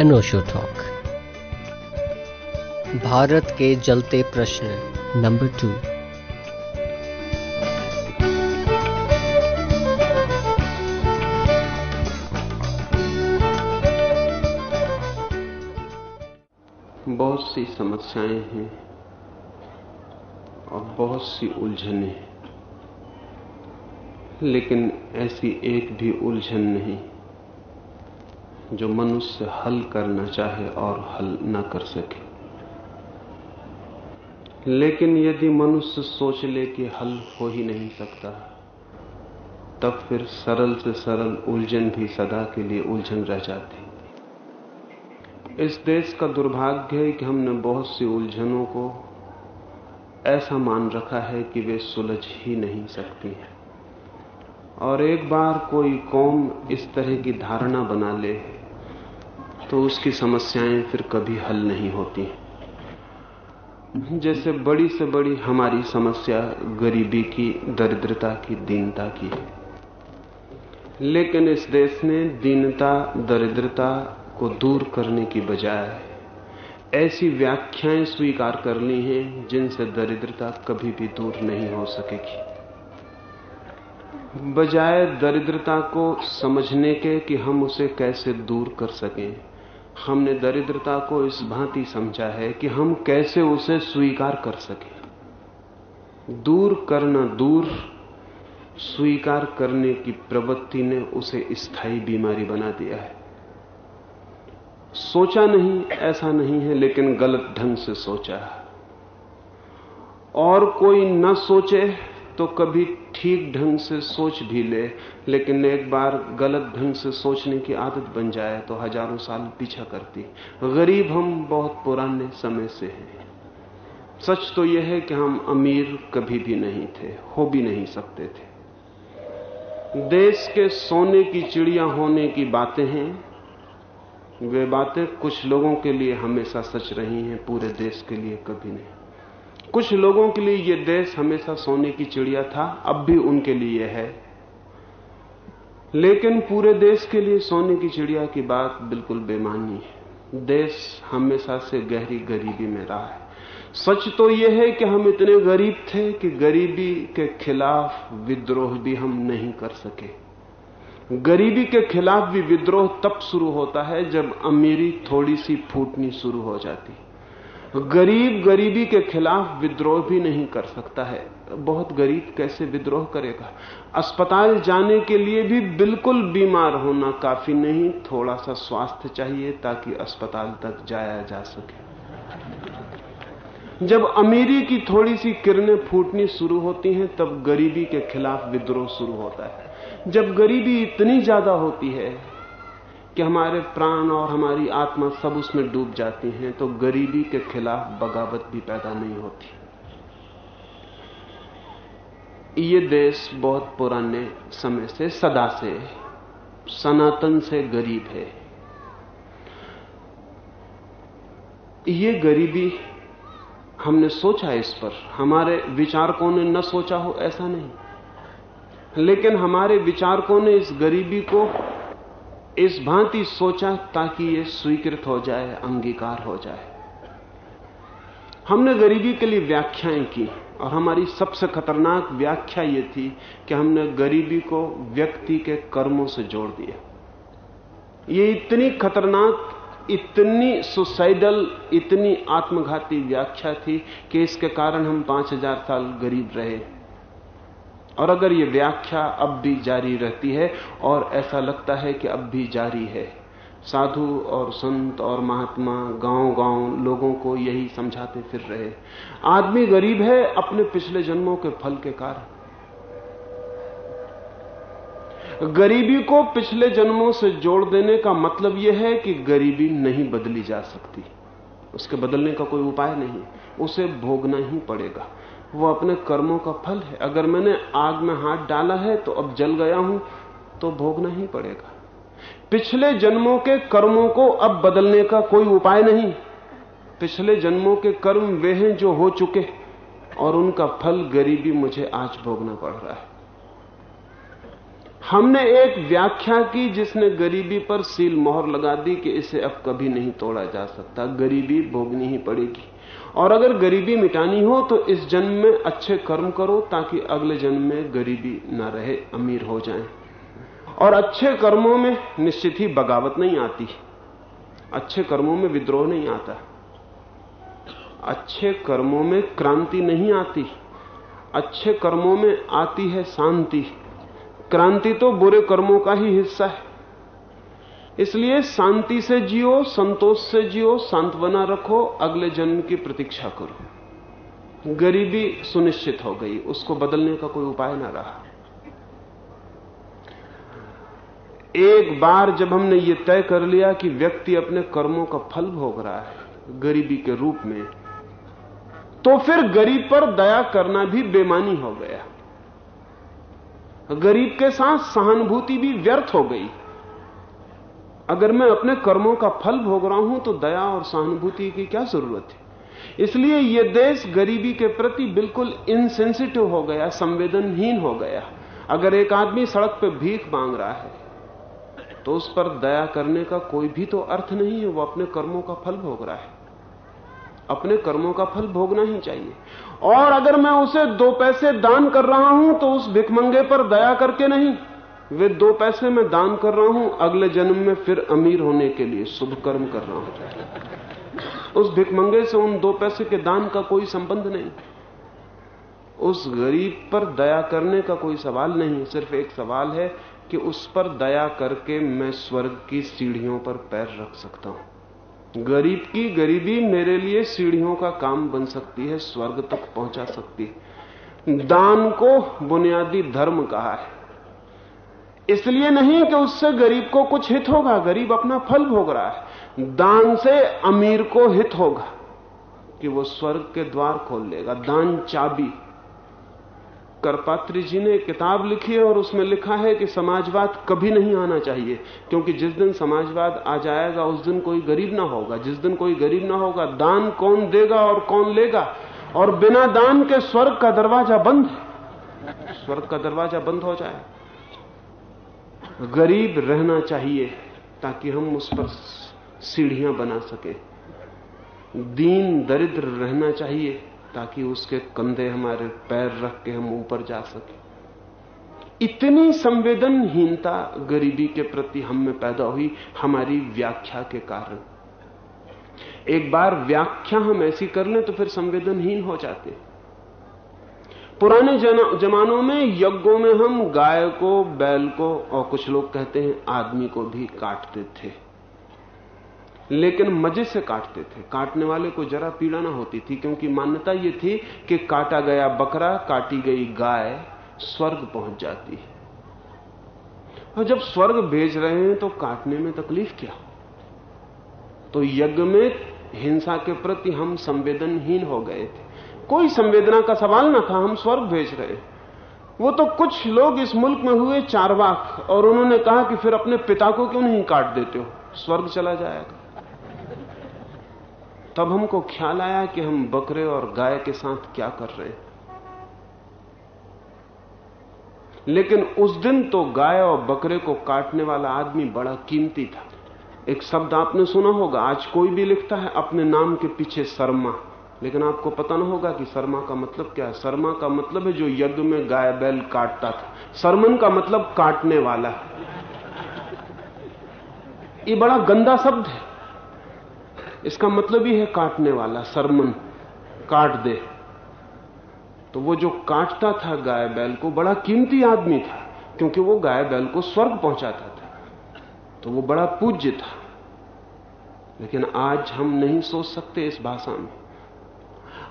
अनोशो talk Bharat के जलते प्रश्न। नंबर टू बहुत सी समस्याएँ हैं और बहुत सी उलझने लेकिन ऐसी एक भी उलझन नहीं। जो मनुष्य हल करना चाहे और हल न कर सके। लेकिन यदि मनुष्य सोच ले कि हल हो ही नहीं सकता, तब फिर सरल से सरल उलझन भी सदा के लिए उलझन रह जाती। इस देश का दुर्भाग्य है कि हमने बहुत सी उलझनों को ऐसा मान रखा है कि वे सुलझ ही नहीं सकती हैं। और एक बार कोई कौम इस तरह की धारणा बना ले तो उसकी समस्याएँ फिर कभी हल नहीं होती जैसे बड़ी से बड़ी हमारी समस्या गरीबी की, दरिद्रता की, दीनता की है। लेकिन इस देश ने दीनता, दरिद्रता को दूर करने की बजाय ऐसी व्याख्याएँ स्वीकार कर ली हैं, जिनसे दरिद्रता कभी भी दूर नहीं हो सकेगी। बजाय दरिद्रता को समझने के कि हम उसे कैसे दूर कर सकें हमने दरिद्रता को इस भांति समझा है कि हम कैसे उसे स्वीकार कर सकें। दूर करना दूर, स्वीकार करने की प्रवृत्ति ने उसे स्थायी बीमारी बना दिया है। सोचा नहीं, ऐसा नहीं है, लेकिन गलत ढंग से सोचा। है और कोई न सोचे तो कभी ठीक ढंग से सोच भी ले, लेकिन एक बार गलत ढंग से सोचने की आदत बन जाए तो हज़ारों साल पीछा करती। गरीब हम बहुत पुराने समय से हैं। सच तो यह है कि हम अमीर कभी भी नहीं थे, हो भी नहीं सकते थे। देश के सोने की चिड़िया होने की बातें हैं। वे बातें कुछ लोगों के लिए हमेशा सच रही हैं, पूरे देश के लिए कभी नहीं। कुछ लोगों के लिए यह देश हमेशा सोने की चिड़िया था, अब भी उनके लिए है। लेकिन पूरे देश के लिए सोने की चिड़िया की बात बिल्कुल बेमानी है। देश हमेशा से गहरी गरीबी में रहा है। सच तो यह है कि हम इतने गरीब थे कि गरीबी के खिलाफ विद्रोह भी हम नहीं कर सके। गरीबी के खिलाफ भी विद्रोह तब शुरू होता है जब अमीरी थोड़ी सी फूटनी शुरू हो जाती। गरीब गरीबी के खिलाफ विद्रोह भी नहीं कर सकता है। बहुत गरीब कैसे विद्रोह करेगा? अस्पताल जाने के लिए भी बिल्कुल बीमार होना काफ़ी नहीं थोड़ा सा स्वास्थ्य चाहिए ताकि अस्पताल तक जाया जा सके। जब अमीरी की थोड़ी सी किरणें फूटनी शुरू होती हैं, तब गरीबी के खिलाफ विद्रोह शुरू होता है। जब गरीबी इतनी ज़्यादा होती है कि हमारे प्राण और हमारी आत्मा सब उसमें डूब जाती हैं तो गरीबी के खिलाफ बगावत भी पैदा नहीं होती। ये देश बहुत पुराने समय से सदा से सनातन से गरीब है। ये गरीबी हमने सोचा इस पर। हमारे विचारकों ने न सोचा हो, ऐसा नहीं। लेकिन हमारे विचारकों ने इस गरीबी को इस भांति सोचा ताकि ये स्वीकृत हो जाए, अंगीकार हो जाए। हमने गरीबी के लिए व्याख्याएँ की, और हमारी सबसे खतरनाक व्याख्या ये थी कि हमने गरीबी को व्यक्ति के कर्मों से जोड़ दिया। ये इतनी खतरनाक, इतनी सुसाइडल, इतनी आत्मघाती व्याख्या थी कि इसके कारण हम पाँच हज़ार साल गरीब रहे। और अगर ये व्याख्या अब भी जारी रहती है, और ऐसा लगता है कि अब भी जारी है, साधु और संत और महात्मा गाँव गाँव लोगों को यही समझाते फिर रहे। आदमी गरीब है अपने पिछले जन्मों के फल के कारण। गरीबी को पिछले जन्मों से जोड़ देने का मतलब यह है कि गरीबी नहीं बदली जा सकती। उसके बदलने का कोई उपाय नहीं, उसे भोगना ही पड़ेगा। वो अपने कर्मों का फल है। अगर मैंने आग में हाथ डाला है तो अब जल गया हूँ तो भोगना ही पड़ेगा। पिछले जन्मों के कर्मों को अब बदलने का कोई उपाय नहीं। पिछले जन्मों के कर्म वे हैं जो हो चुके और उनका फल गरीबी मुझे आज भोगना पड़ रहा है। हमने एक व्याख्या की जिसने गरीबी पर सील मोहर लगा दी कि इसे अब कभी नहीं तोड़ा जा सकता। गरीबी भोगनी ही पड़ेगी। और अगर गरीबी मिटानी हो तो इस जन्म में अच्छे कर्म करो ताकि अगले जन्म में गरीबी ना रहे, अमीर हो जाए। और अच्छे कर्मों में निश्चित ही बगावत नहीं आती। अच्छे कर्मों में विद्रोह नहीं आता। अच्छे कर्मों में क्रांति नहीं आती। अच्छे कर्मों में आती है शांति। क्रांति तो बुरे कर्मों का ही हिस्सा है। इसलिए शांति से जियो, संतोष से जियो, सांत्वना रखो, अगले जन्म की प्रतीक्षा करो। गरीबी सुनिश्चित हो गई, उसको बदलने का कोई उपाय ना रहा। एक बार जब हमने ये तय कर लिया कि व्यक्ति अपने कर्मों का फल भोग रहा है, गरीबी के रूप में तो फिर गरीब पर दया करना भी बेमानी हो गया। गरीब के साथ सहानुभूति भी व्यर्थ हो गई। अगर मैं अपने कर्मों का फल भोग रहा हूँ तो दया और सहानुभूति की क्या ज़रूरत है? इसलिए यह देश गरीबी के प्रति बिल्कुल इनसेंसिटिव हो गया, संवेदनहीन हो गया। अगर एक आदमी सड़क पर भीख मांग रहा है तो उस पर दया करने का कोई भी तो अर्थ नहीं है, वो अपने कर्मों का फल भोग रहा है। अपने कर्मों का फल भोगना ही चाहिए। और अगर मैं उसे दो पैसे दान कर रहा हूँ तो उस भिकमंगे पर दया करके नहीं। वे दो पैसे में दान कर रहा हूँ, अगले जन्म में फिर अमीर होने के लिए शुभ कर्म कर रहा हूँ। उस भिकमंगे से उन दो पैसे के दान का कोई संबंध नहीं। उस गरीब पर दया करने का कोई सवाल नहीं। सिर्फ़ एक सवाल है कि उस पर दया करके मैं स्वर्ग की सीढ़ियों पर पैर रख सकता हूँ। गरीब की गरीबी मेरे लिए सीढ़ियों का काम बन सकती है, स्वर्ग तक पहुँचा सकती है। दान को बुनियादी धर्म कहा है। इसलिए नहीं कि उससे गरीब को कुछ हित होगा, गरीब अपना फल भोग रहा है। दान से अमीर को हित होगा कि वो स्वर्ग के द्वार खोल लेगा। दान चाबी। करपात्री जी ने किताब लिखी है और उसमें लिखा है कि समाजवाद कभी नहीं आना चाहिए, क्योंकि जिस दिन समाजवाद आ जाएगा, उस दिन कोई गरीब ना होगा। जिस दिन कोई गरीब ना होगा, दान कौन देगा और कौन लेगा? और बिना दान के स्वर्ग का दरवाज़ा बंद स्वर्ग का दरवाज़ा बंद हो जाए। गरीब रहना चाहिए ताकि हम उस पर सीढ़ियाँ बना सके। दीन दरिद्र रहना चाहिए ताकि उसके कंधे हमारे पैर रख के हम ऊपर जा सके। इतनी संवेदनहीनता गरीबी के प्रति हम में पैदा हुई हमारी व्याख्या के कारण। एक बार व्याख्या हम ऐसी कर लें तो फिर संवेदनहीन हो जाते। हैं पुराने जमानों में, यज्ञों में हम गाय को, बैल को और कुछ लोग कहते हैं, आदमी को भी काटते थे। लेकिन मज़े से काटते थे। काटने वाले को जरा पीड़ा ना होती थी, क्योंकि मान्यता यह थी कि काटा गया बकरा, काटी गई गाय, स्वर्ग पहुँच जाती है। और जब स्वर्ग भेज रहे हैं तो काटने में तकलीफ़ क्या? तो यज्ञ में हिंसा के प्रति हम संवेदनहीन हो गए थे। कोई संवेदना का सवाल ना था, हम स्वर्ग भेज रहे वो तो कुछ लोग इस मुल्क में हुए चारवाक, और उन्होंने कहा कि फिर अपने पिता को क्यों नहीं काट देते हो? स्वर्ग चला जाएगा। तब हमको ख्याल आया कि हम बकरे और गाय के साथ क्या कर रहे हैं। लेकिन उस दिन तो गाय और बकरे को काटने वाला आदमी बड़ा कीमती था। एक शब्द आपने सुना होगा, आज कोई भी लिखता है, अपने नाम के पीछे शर्मा। लेकिन आपको पता ना होगा कि शर्मा का मतलब क्या है? शर्मा का मतलब है जो यज्ञ में गाय बैल काटता था। सरमन का मतलब काटने वाला है। ये बड़ा गंदा शब्द है। इसका मतलब ही है काटने वाला सरमन काट दे। तो वो जो काटता था गाय बैल को, बड़ा कीमती आदमी था, क्योंकि वो गाय बैल को स्वर्ग पहुंचाता था। तो वो बड़ा पूज्य था। लेकिन आज हम नहीं सोच सकते इस भाषा में।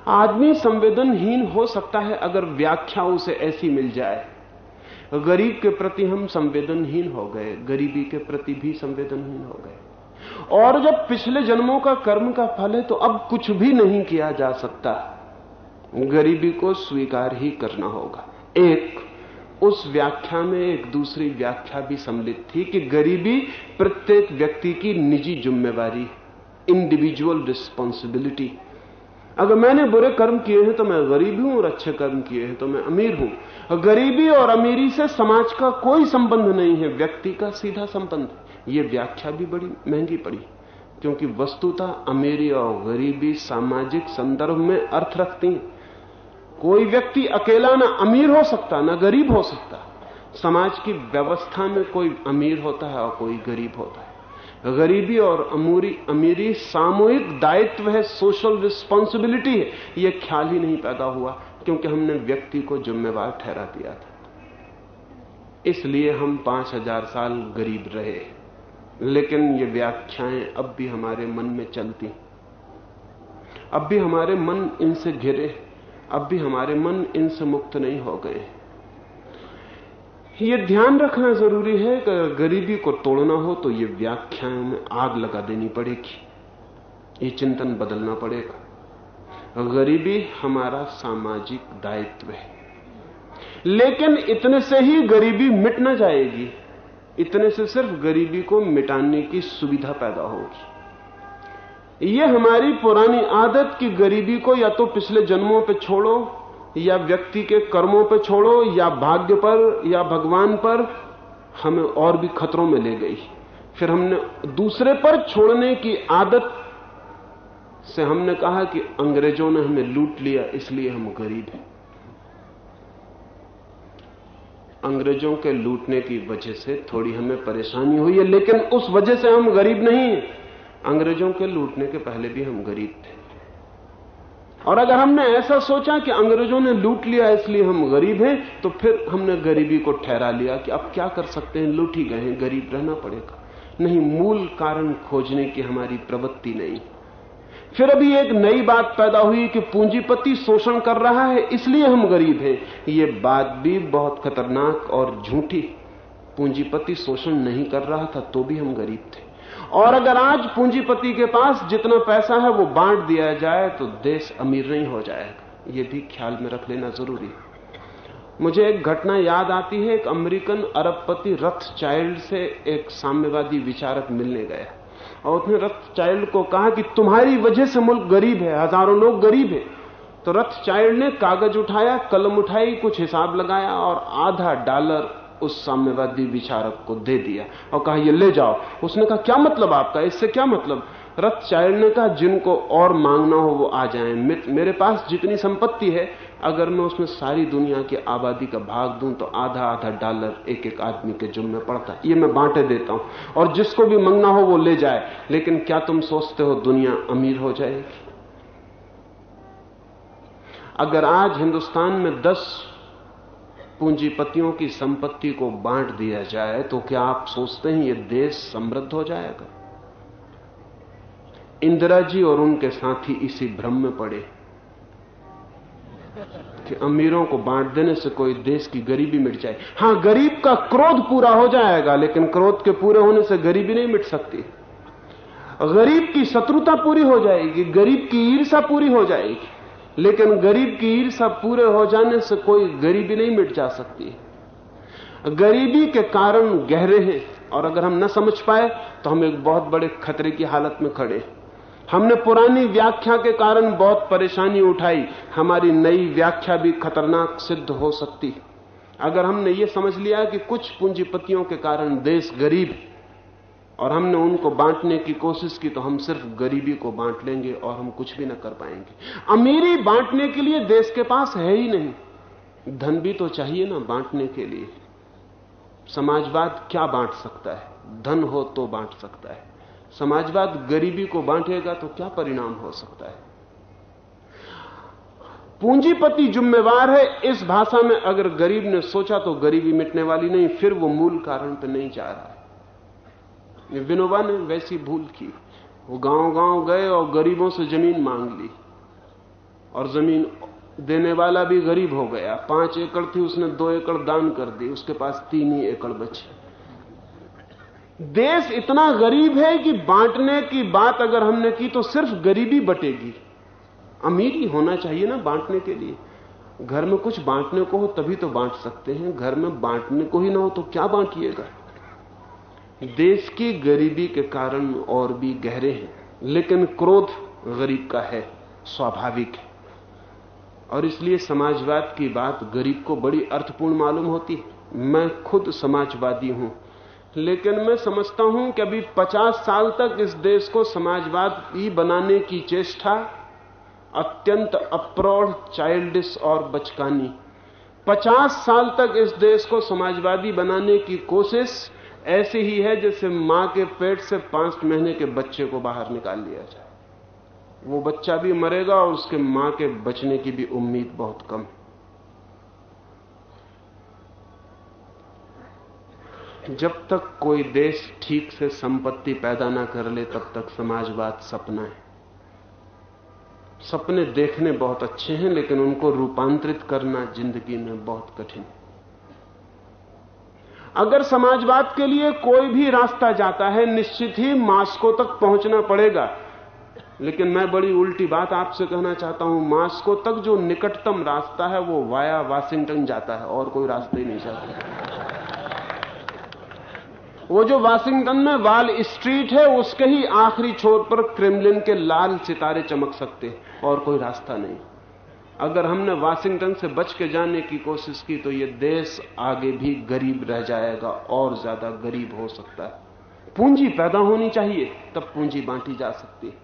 आदमी संवेदनहीन हो सकता है अगर व्याख्या उसे ऐसी मिल जाए। गरीब के प्रति हम संवेदनहीन हो गए, गरीबी के प्रति भी संवेदनहीन हो गए। और जब पिछले जन्मों का कर्म का फल है तो अब कुछ भी नहीं किया जा सकता। गरीबी को स्वीकार ही करना होगा। एक, उस व्याख्या में एक दूसरी व्याख्या भी सम्मिलित थी कि गरीबी प्रत्येक व्यक्ति की निजी जिम्मेवारी इंडिविजुअल रिस्पॉन्सिबिलिटी अगर मैंने बुरे कर्म किए हैं तो मैं गरीब हूँ और अच्छे कर्म किए हैं तो मैं अमीर हूँ। गरीबी और अमीरी से समाज का कोई संबंध नहीं है, व्यक्ति का सीधा संबंध ये व्याख्या भी बड़ी महँगी पड़ी, क्योंकि वस्तुतः अमीरी और गरीबी सामाजिक संदर्भ में अर्थ रखती हैं। कोई व्यक्ति अकेला ना अमीर हो सकता, ना गरीब हो सकता। समाज की व्यवस्था में कोई अमीर होता है और कोई गरीब होता है। गरीबी और अमूरी, अमीरी सामूहिक दायित्व है सोशल रिस्पॉन्सिबिलिटी है। यह ख्याल ही नहीं पैदा हुआ क्योंकि हमने व्यक्ति को जिम्मेवार ठहरा दिया था। इसलिए हम पाँच हज़ार साल गरीब रहे। लेकिन ये व्याख्याएँ अब भी हमारे मन में चलती। अब भी हमारे मन इनसे घिरे, अब भी हमारे मन इनसे मुक्त नहीं हो गए। ये ध्यान रखना ज़रूरी है कि गरीबी को तोड़ना हो तो ये व्याख्याओं में आग लगा देनी पड़ेगी। ये चिंतन बदलना पड़ेगा। गरीबी हमारा सामाजिक दायित्व है। लेकिन इतने से ही गरीबी मिट ना जाएगी। इतने से सिर्फ़ गरीबी को मिटाने की सुविधा पैदा होगी। यह हमारी पुरानी आदत की गरीबी को या तो पिछले जन्मों पे छोड़ो या व्यक्ति के कर्मों पर छोड़ो, या भाग्य पर, या भगवान पर, हमें और भी खतरों में ले गई। फिर हमने दूसरे पर छोड़ने की आदत से हमने कहा कि अंग्रेज़ों ने हमें लूट लिया, इसलिए हम गरीब हैं। अंग्रेज़ों के लूटने की वजह से थोड़ी हमें परेशानी हुई है, लेकिन उस वजह से हम गरीब नहीं अंग्रेज़ों के लूटने के पहले भी हम गरीब थे। और अगर हमने ऐसा सोचा कि अंग्रेज़ों ने लूट लिया, इसलिए हम गरीब हैं तो फिर हमने गरीबी को ठहरा लिया कि अब क्या कर सकते हैं? लूट ही गए हैं, गरीब रहना पड़ेगा। नहीं, मूल कारण खोजने की हमारी प्रवृत्ति नहीं। फिर अभी एक नई बात पैदा हुई कि पूंजीपति शोषण कर रहा है, इसलिए हम गरीब हैं। ये बात भी बहुत खतरनाक और झूठी पूंजीपति शोषण नहीं कर रहा था तो भी हम गरीब थे। और अगर आज पूंजीपति के पास जितना पैसा है वो बांट दिया जाए तो देश अमीर नहीं हो जाएगा। ये भी ख्याल में रख लेना ज़रूरी है। मुझे एक घटना याद आती है, एक अमेरिकन अरबपति रथ चाइल्ड से एक साम्यवादी विचारक मिलने गया। और उसने रथ चाइल्ड को कहा कि तुम्हारी वजह से मुल्क गरीब है, हज़ारों लोग गरीब है। तो रथ चाइल्ड ने कागज़ उठाया, कलम उठाई, कुछ हिसाब लगाया और आधा डॉलर उस साम्यवादी विचारक को दे दिया और कहा, ये ले जाओ। उसने कहा, क्या मतलब आपका? इससे क्या मतलब? रथ ने कहा जिनको और मांगना हो वो आ जाएँ। मेरे पास जितनी संपत्ति है, अगर मैं उसमें सारी दुनिया की आबादी का भाग दूँ तो आधा आधा डॉलर एक एक आदमी के जुम्मे पड़ता है। ये मैं बांटे देता हूँ। और जिसको भी मंगना हो वो ले जाए। लेकिन क्या तुम सोचते हो दुनिया अमीर हो जाएगी? अगर आज हिंदुस्तान में दस पूंजीपतियों की संपत्ति को बांट दिया जाए तो क्या आप सोचते हैं ये देश समृद्ध हो जाएगा? इंदिरा जी और उनके साथी इसी भ्रम में पड़े कि अमीरों को बांट देने से कोई देश की गरीबी मिट जाए। हाँ, गरीब का क्रोध पूरा हो जाएगा, लेकिन क्रोध के पूरे होने से गरीबी नहीं मिट सकती। गरीब की शत्रुता पूरी हो जाएगी, गरीब की ईर्षा पूरी हो जाएगी। लेकिन गरीब की ईर्षा पूरे हो जाने से कोई गरीबी नहीं मिट जा सकती गरीबी के कारण गहरे हैं और अगर हम न समझ पाए तो हम एक बहुत बड़े खतरे की हालत में खड़े हमने पुरानी व्याख्या के कारण बहुत परेशानी उठाई। हमारी नई व्याख्या भी खतरनाक सिद्ध हो सकती अगर हमने ये समझ लिया कि कुछ पूंजीपतियों के कारण देश गरीब है और हमने उनको बांटने की कोशिश की तो हम सिर्फ़ गरीबी को बांट लेंगे और हम कुछ भी ना कर पाएँगे। अमीरी बांटने के लिए देश के पास है ही नहीं। धन भी तो चाहिए ना बांटने के लिए। समाजवाद क्या बांट सकता है? धन हो तो बांट सकता है। समाजवाद गरीबी को बांटेगा तो क्या परिणाम हो सकता है? पूंजीपति जिम्मेवार है, इस भाषा में अगर गरीब ने सोचा तो गरीबी मिटने वाली नहीं, फिर वो मूल कारण पर नहीं जा रहा। विनोबा ने वैसी भूल की। वो गाँव गाँव गए और गरीबों से ज़मीन मांग ली। और ज़मीन देने वाला भी गरीब हो गया। पाँच एकड़ थी, उसने दो एकड़ दान कर दी। उसके पास तीन ही एकड़ बचे। देश इतना गरीब है कि बांटने की बात अगर हमने की तो सिर्फ़ गरीबी बटेगी। अमीर ही होना चाहिए ना बांटने के लिए। घर में कुछ बांटने को हो तभी तो बांट सकते हैं। घर में बांटने को ही ना हो तो क्या बांटिएगा? देश की गरीबी के कारण और भी गहरे हैं, लेकिन क्रोध गरीब का है, स्वाभाविक है। और इसलिए समाजवाद की बात गरीब को बड़ी अर्थपूर्ण मालूम होती है। मैं खुद समाजवादी हूँ, लेकिन मैं समझता हूँ कि अभी 50 साल तक इस देश को समाजवादी बनाने की चेष्टा अत्यंत अप्रौढ़ चाइल्डिस और बचकानी। 50 साल तक इस देश को समाजवादी बनाने की कोशिश ऐसी ही है जैसे माँ के पेट से पाँच महीने के बच्चे को बाहर निकाल लिया जाए। वो बच्चा भी मरेगा और उसके माँ के बचने की भी उम्मीद बहुत कम जब तक कोई देश ठीक से संपत्ति पैदा ना कर ले, तब तक समाजवाद सपना है। सपने देखने बहुत अच्छे हैं, लेकिन उनको रूपांतरित करना ज़िंदगी में बहुत कठिन है। अगर समाजवाद के लिए कोई भी रास्ता जाता है, निश्चित ही मास्को तक पहुँचना पड़ेगा। लेकिन मैं बड़ी उल्टी बात आपसे कहना चाहता हूँ, मास्को तक जो निकटतम रास्ता है, वो वाया वाशिंगटन जाता है, और कोई रास्ता ही नहीं जाता। वो जो वाशिंगटन में वाल स्ट्रीट है, उसके ही आखिरी छोर पर क्रेमलिन के लाल सितारे चमक सकते और कोई रास्ता नहीं। अगर हमने वाशिंगटन से बच के जाने की कोशिश की तो ये देश आगे भी गरीब रह जाएगा, और ज़्यादा गरीब हो सकता है। पूंजी पैदा होनी चाहिए, तब पूंजी बांटी जा सकती है।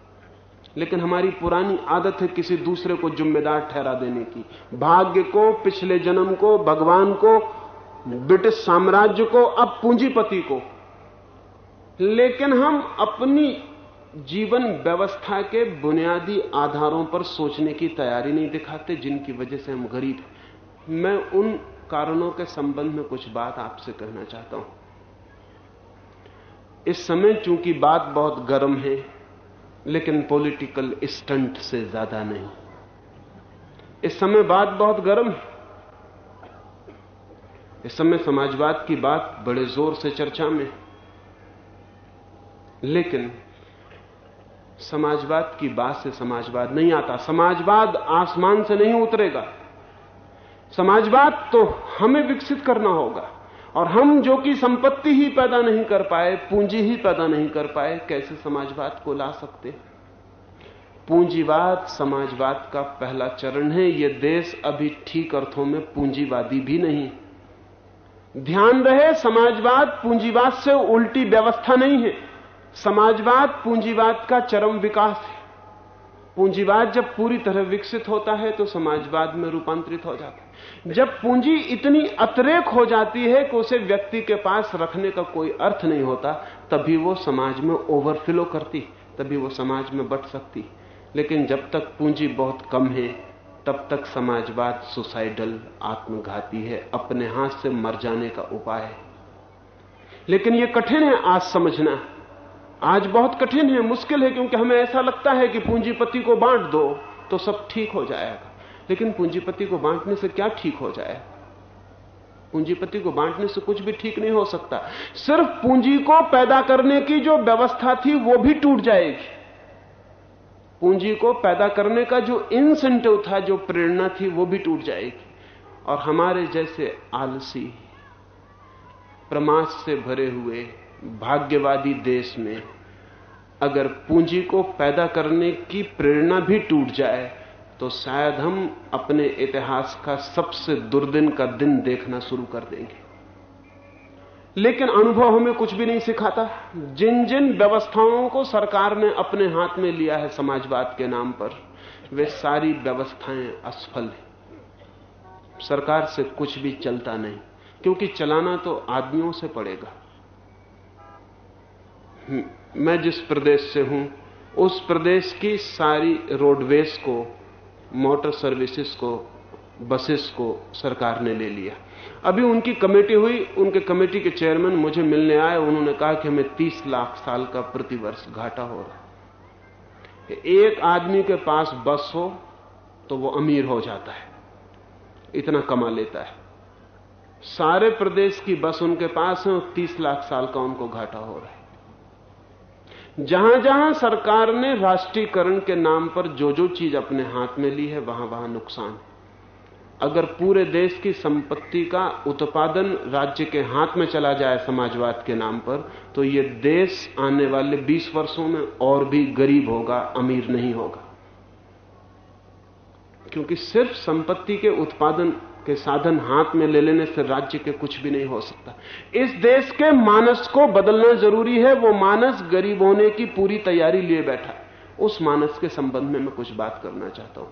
लेकिन हमारी पुरानी आदत है किसी दूसरे को जिम्मेदार ठहरा देने की। भाग्य को, पिछले जन्म को, भगवान को, ब्रिटिश साम्राज्य को, अब पूंजीपति को। लेकिन हम अपनी जीवन व्यवस्था के बुनियादी आधारों पर सोचने की तैयारी नहीं दिखाते, जिनकी वजह से हम गरीब हैं। मैं उन कारणों के संबंध में कुछ बात आपसे कहना चाहता हूँ। इस समय चूँकि बात बहुत गर्म है, लेकिन पॉलिटिकल स्टंट से ज़्यादा नहीं। इस समय बात बहुत गर्म है। इस समय समाजवाद की बात बड़े ज़ोर से चर्चा में लेकिन समाजवाद की बात से समाजवाद नहीं आता। समाजवाद आसमान से नहीं उतरेगा। समाजवाद तो हमें विकसित करना होगा। और हम जो कि संपत्ति ही पैदा नहीं कर पाए, पूंजी ही पैदा नहीं कर पाए, कैसे समाजवाद को ला सकते पूंजीवाद समाजवाद का पहला चरण है। यह देश अभी ठीक अर्थों में पूंजीवादी भी नहीं ध्यान रहे, समाजवाद पूंजीवाद से उल्टी व्यवस्था नहीं है। समाजवाद पूंजीवाद का चरम विकास है। पूंजीवाद जब पूरी तरह विकसित होता है तो समाजवाद में रूपांतरित हो जाता है। जब पूंजी इतनी अतिरेक हो जाती है कि उसे व्यक्ति के पास रखने का कोई अर्थ नहीं होता, तभी वो समाज में ओवरफ्लो करती तभी वो समाज में बट सकती लेकिन जब तक पूंजी बहुत कम है, तब तक समाजवाद सुसाइडल आत्मघाती है, अपने हाथ से मर जाने का उपाय है। लेकिन यह कठिन है आज समझना। आज बहुत कठिन है, मुश्किल है, क्योंकि हमें ऐसा लगता है कि पूंजीपति को बांट दो तो सब ठीक हो जाएगा। लेकिन पूंजीपति को बांटने से क्या ठीक हो जाए? पूंजीपति को बांटने से कुछ भी ठीक नहीं हो सकता। सिर्फ़ पूंजी को पैदा करने की जो व्यवस्था थी, वो भी टूट जाएगी। पूंजी को पैदा करने का जो इंसेंटिव था, जो प्रेरणा थी, वो भी टूट जाएगी। और हमारे जैसे आलसी, प्रमाद से भरे हुए भाग्यवादी देश में अगर पूंजी को पैदा करने की प्रेरणा भी टूट जाए तो शायद हम अपने इतिहास का सबसे दुर्दिन का दिन देखना शुरू कर देंगे। लेकिन अनुभव हमें कुछ भी नहीं सिखाता। जिन जिन व्यवस्थाओं को सरकार ने अपने हाथ में लिया है समाजवाद के नाम पर, वे सारी व्यवस्थाएँ असफल हैं। सरकार से कुछ भी चलता नहीं, क्योंकि चलाना तो आदमियों से पड़ेगा। मैं जिस प्रदेश से हूँ, उस प्रदेश की सारी रोडवेज़ को, मोटर सर्विसेज़ को, बसेस को सरकार ने ले लिया। अभी उनकी कमेटी हुई, उनके कमेटी के चेयरमैन मुझे मिलने आए, उन्होंने कहा कि हमें 30 लाख साल का प्रतिवर्ष घाटा हो रहा है। एक आदमी के पास बस हो तो वो अमीर हो जाता है। इतना कमा लेता है। सारे प्रदेश की बस उनके पास है, और 30 लाख साल का उनको घाटा हो रहा है। जहाँ जहाँ सरकार ने राष्ट्रीयकरण के नाम पर जो जो चीज़ अपने हाथ में ली है वहाँ वहाँ नुकसान। है अगर पूरे देश की संपत्ति का उत्पादन राज्य के हाथ में चला जाए समाजवाद के नाम पर तो यह देश आने वाले 20 वर्षों में और भी गरीब होगा, अमीर नहीं होगा। क्योंकि सिर्फ़ संपत्ति के उत्पादन के साधन हाथ में ले लेने से राज्य के कुछ भी नहीं हो सकता। इस देश के मानस को बदलना ज़रूरी है, वो मानस गरीब होने की पूरी तैयारी लिए बैठा उस मानस के संबंध में मैं कुछ बात करना चाहता हूँ।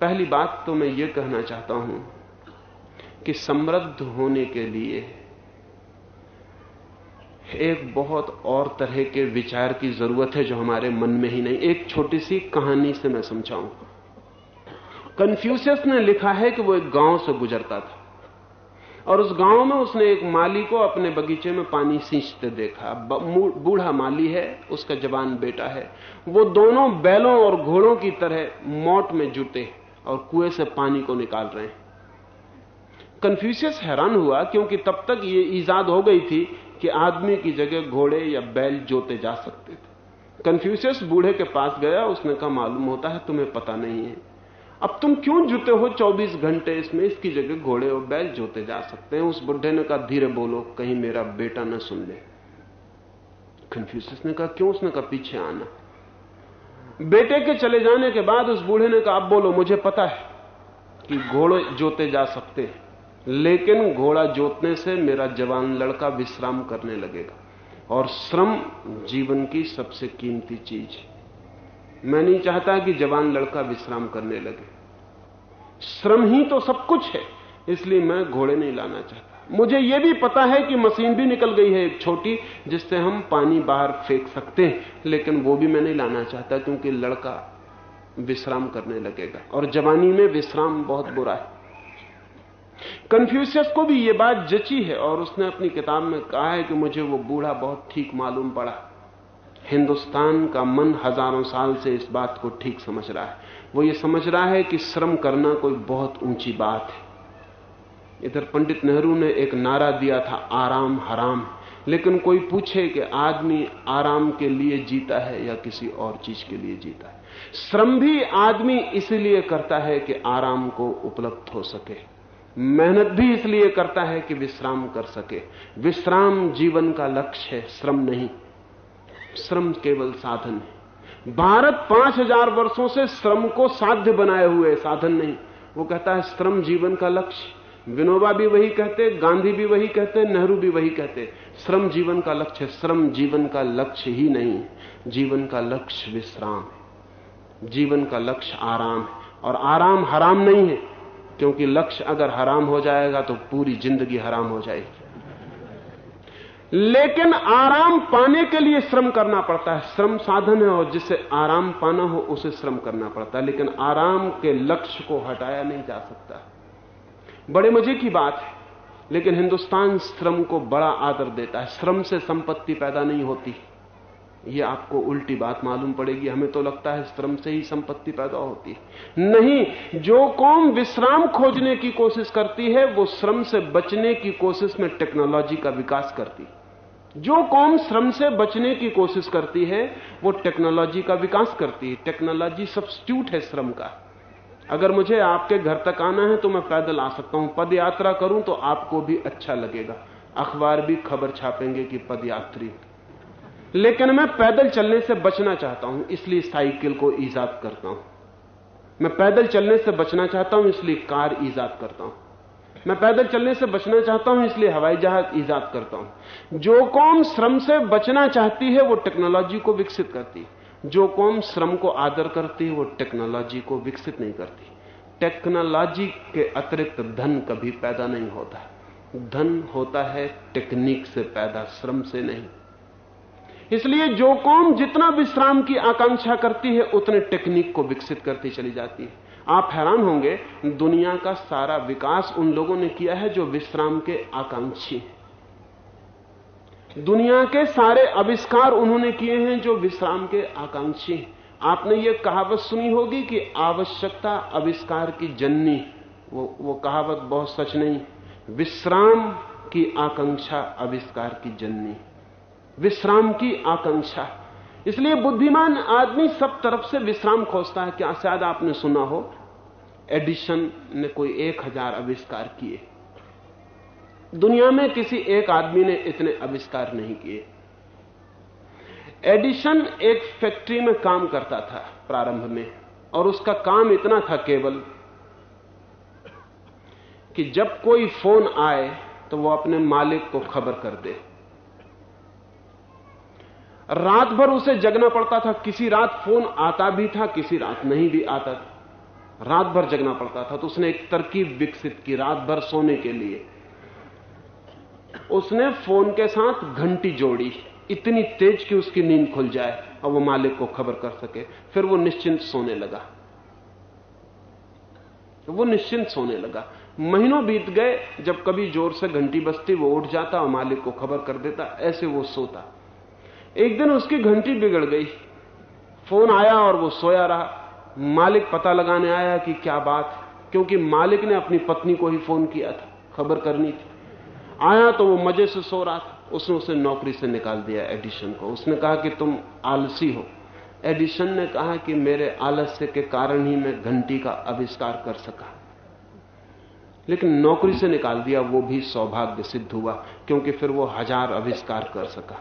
पहली बात तो मैं ये कहना चाहता हूँ कि समृद्ध होने के लिए एक बहुत और तरह के विचार की ज़रूरत है जो हमारे मन में ही नहीं। एक छोटी सी कहानी से मैं समझाऊँगा कन्फ्यूशियस ने लिखा है कि वो एक गाँव से गुजरता था। और उस गाँव में उसने एक माली को अपने बगीचे में पानी सींचते देखा। बूढ़ा माली है, उसका जवान बेटा है। वो दोनों बैलों और घोड़ों की तरह मौत में जुटे और कुएँ से पानी को निकाल रहे हैं। कन्फ्यूशियस हैरान हुआ क्योंकि तब तक ये ईजाद हो गई थी कि आदमी की जगह घोड़े या बैल जोते जा सकते थे। कन्फ्यूशियस बूढ़े के पास गया, उसने कहा, मालूम होता है, तुम्हें पता नहीं है। अब तुम क्यों जुते हो 24 घंटे इसमें? इसकी जगह घोड़े और बैल जोते जा सकते हैं। उस बुढ़े ने कहा, धीरे बोलो, कहीं मेरा बेटा न सुन ले। कन्फ्यूशियस ने कहा, क्यों उसने कहा, पीछे आना। बेटे के चले जाने के बाद उस बूढ़े ने कहा, अब बोलो, मुझे पता है कि घोड़े जोते जा सकते हैं, लेकिन घोड़ा जोतने से मेरा जवान लड़का विश्राम करने लगेगा। और श्रम जीवन की सबसे कीमती चीज़ है। मैं नहीं चाहता कि जवान लड़का विश्राम करने लगे। श्रम ही तो सब कुछ है, इसलिए मैं घोड़े नहीं लाना चाहता। मुझे यह भी पता है कि मशीन भी निकल गई है एक छोटी, जिससे हम पानी बाहर फेंक सकते हैं, लेकिन वो भी मैं नहीं लाना चाहता क्योंकि लड़का विश्राम करने लगेगा। और जवानी में विश्राम बहुत बुरा है। कन्फ्यूशियस को भी यह बात जची है और उसने अपनी किताब में कहा है कि मुझे वो बूढ़ा बहुत ठीक मालूम पड़ा। हिंदुस्तान का मन हज़ारों साल से इस बात को ठीक समझ रहा है। वो ये समझ रहा है कि श्रम करना कोई बहुत ऊँची बात है। इधर पंडित नेहरू ने एक नारा दिया था, आराम हराम। लेकिन कोई पूछे कि आदमी आराम के लिए जीता है या किसी और चीज़ के लिए जीता है। श्रम भी आदमी इसलिए करता है कि आराम को उपलब्ध हो सके। मेहनत भी इसलिए करता है कि विश्राम कर सके। विश्राम जीवन का लक्ष्य है, श्रम नहीं। श्रम केवल साधन है। भारत पाँच हज़ार वर्षों से श्रम को साध्य बनाए हुए साधन नहीं। वो कहता है, श्रम जीवन का लक्ष्य विनोबा भी वही कहते, गांधी भी वही कहते, नेहरू भी वही कहते। श्रम जीवन का लक्ष्य श्रम जीवन का लक्ष्य ही नहीं। जीवन का लक्ष्य विश्राम है। जीवन का लक्ष्य आराम है। और आराम हराम नहीं है, क्योंकि लक्ष्य अगर हराम हो जाएगा तो पूरी ज़िंदगी हराम हो जाएगी। लेकिन आराम पाने के लिए श्रम करना पड़ता है। श्रम साधन है और जिसे आराम पाना हो, उसे श्रम करना पड़ता है। लेकिन आराम के लक्ष्य को हटाया नहीं जा सकता। बड़े मज़े की बात है, लेकिन हिंदुस्तान श्रम को बड़ा आदर देता है। श्रम से संपत्ति पैदा नहीं होती। यह आपको उल्टी बात मालूम पड़ेगी। हमें तो लगता है श्रम से ही संपत्ति पैदा होती है। नहीं, जो कौम विश्राम खोजने की कोशिश करती है, वो श्रम से बचने की कोशिश में टेक्नोलॉजी का विकास करती है। जो कौम श्रम से बचने की कोशिश करती है, वो टेक्नोलॉजी का विकास करती है। टेक्नोलॉजी सब्सिट्यूट है श्रम का। अगर मुझे आपके घर तक आना है तो मैं पैदल आ सकता हूँ। पद यात्रा करूँ तो आपको भी अच्छा लगेगा। अखबार भी खबर छापेंगे कि पदयात्री। लेकिन मैं पैदल चलने से बचना चाहता हूँ, इसलिए साइकिल को ईजाद करता हूँ। मैं पैदल चलने से बचना चाहता हूँ, इसलिए कार ईजाद करता हूँ। मैं पैदल चलने से बचना चाहता हूँ, इसलिए हवाई जहाज़ ईजाद करता हूँ। जो कौम श्रम से बचना चाहती है, वो टेक्नोलॉजी को विकसित करती है। जो कौम श्रम को आदर करती है, वो टेक्नोलॉजी को विकसित नहीं करती। टेक्नोलॉजी के अतिरिक्त धन कभी पैदा नहीं होता। धन होता है टेक्निक से पैदा, श्रम से नहीं। इसलिए जो कौम जितना विश्राम की आकांक्षा करती है, उतने टेक्निक को विकसित करती चली जाती है। आप हैरान होंगे, दुनिया का सारा विकास उन लोगों ने किया है जो विश्राम के आकांक्षी हैं। दुनिया के सारे आविष्कार उन्होंने किए हैं जो विश्राम के आकांक्षी हैं। आपने ये कहावत सुनी होगी कि आवश्यकता आविष्कार की जननी। वो वो कहावत बहुत सच नहीं। विश्राम की आकांक्षा आविष्कार की जननी। विश्राम की आकांक्षा। इसलिए बुद्धिमान आदमी सब तरफ़ से विश्राम खोजता है क्या शायद आपने सुना हो, एडिशन ने कोई एक हज़ार आविष्कार किए। दुनिया में किसी एक आदमी ने इतने आविष्कार नहीं किए। एडिशन एक फैक्ट्री में काम करता था प्रारंभ में, और उसका काम इतना था केवल कि जब कोई फ़ोन आए तो वो अपने मालिक को खबर कर दे। रात भर उसे जगना पड़ता था। किसी रात फ़ोन आता भी था, किसी रात नहीं भी आता था। रात भर जगना पड़ता था तो उसने एक तरकीब विकसित की रात भर सोने के लिए। उसने फ़ोन के साथ घंटी जोड़ी। इतनी तेज कि उसकी नींद खुल जाए, और वो मालिक को खबर कर सके। फिर वो निश्चिंत सोने लगा। वो निश्चिंत सोने लगा। महीनों बीत गए, जब कभी ज़ोर से घंटी बजती, वो उठ जाता और मालिक को खबर कर देता, ऐसे वो सोता। एक दिन उसकी घंटी बिगड़ गई। फ़ोन आया और वो सोया रहा। मालिक पता लगाने आया कि क्या बात है, क्योंकि मालिक ने अपनी पत्नी को ही फ़ोन किया था, खबर करनी थी। आया तो वो मज़े से सो रहा था। उसने उसे नौकरी से निकाल दिया एडिशन को। उसने कहा कि तुम आलसी हो। एडिशन ने कहा कि मेरे आलस्य के कारण ही मैं घंटी का आविष्कार कर सका। लेकिन नौकरी से निकाल दिया, वो भी सौभाग्य सिद्ध हुआ, क्योंकि फिर वो हज़ार आविष्कार कर सका।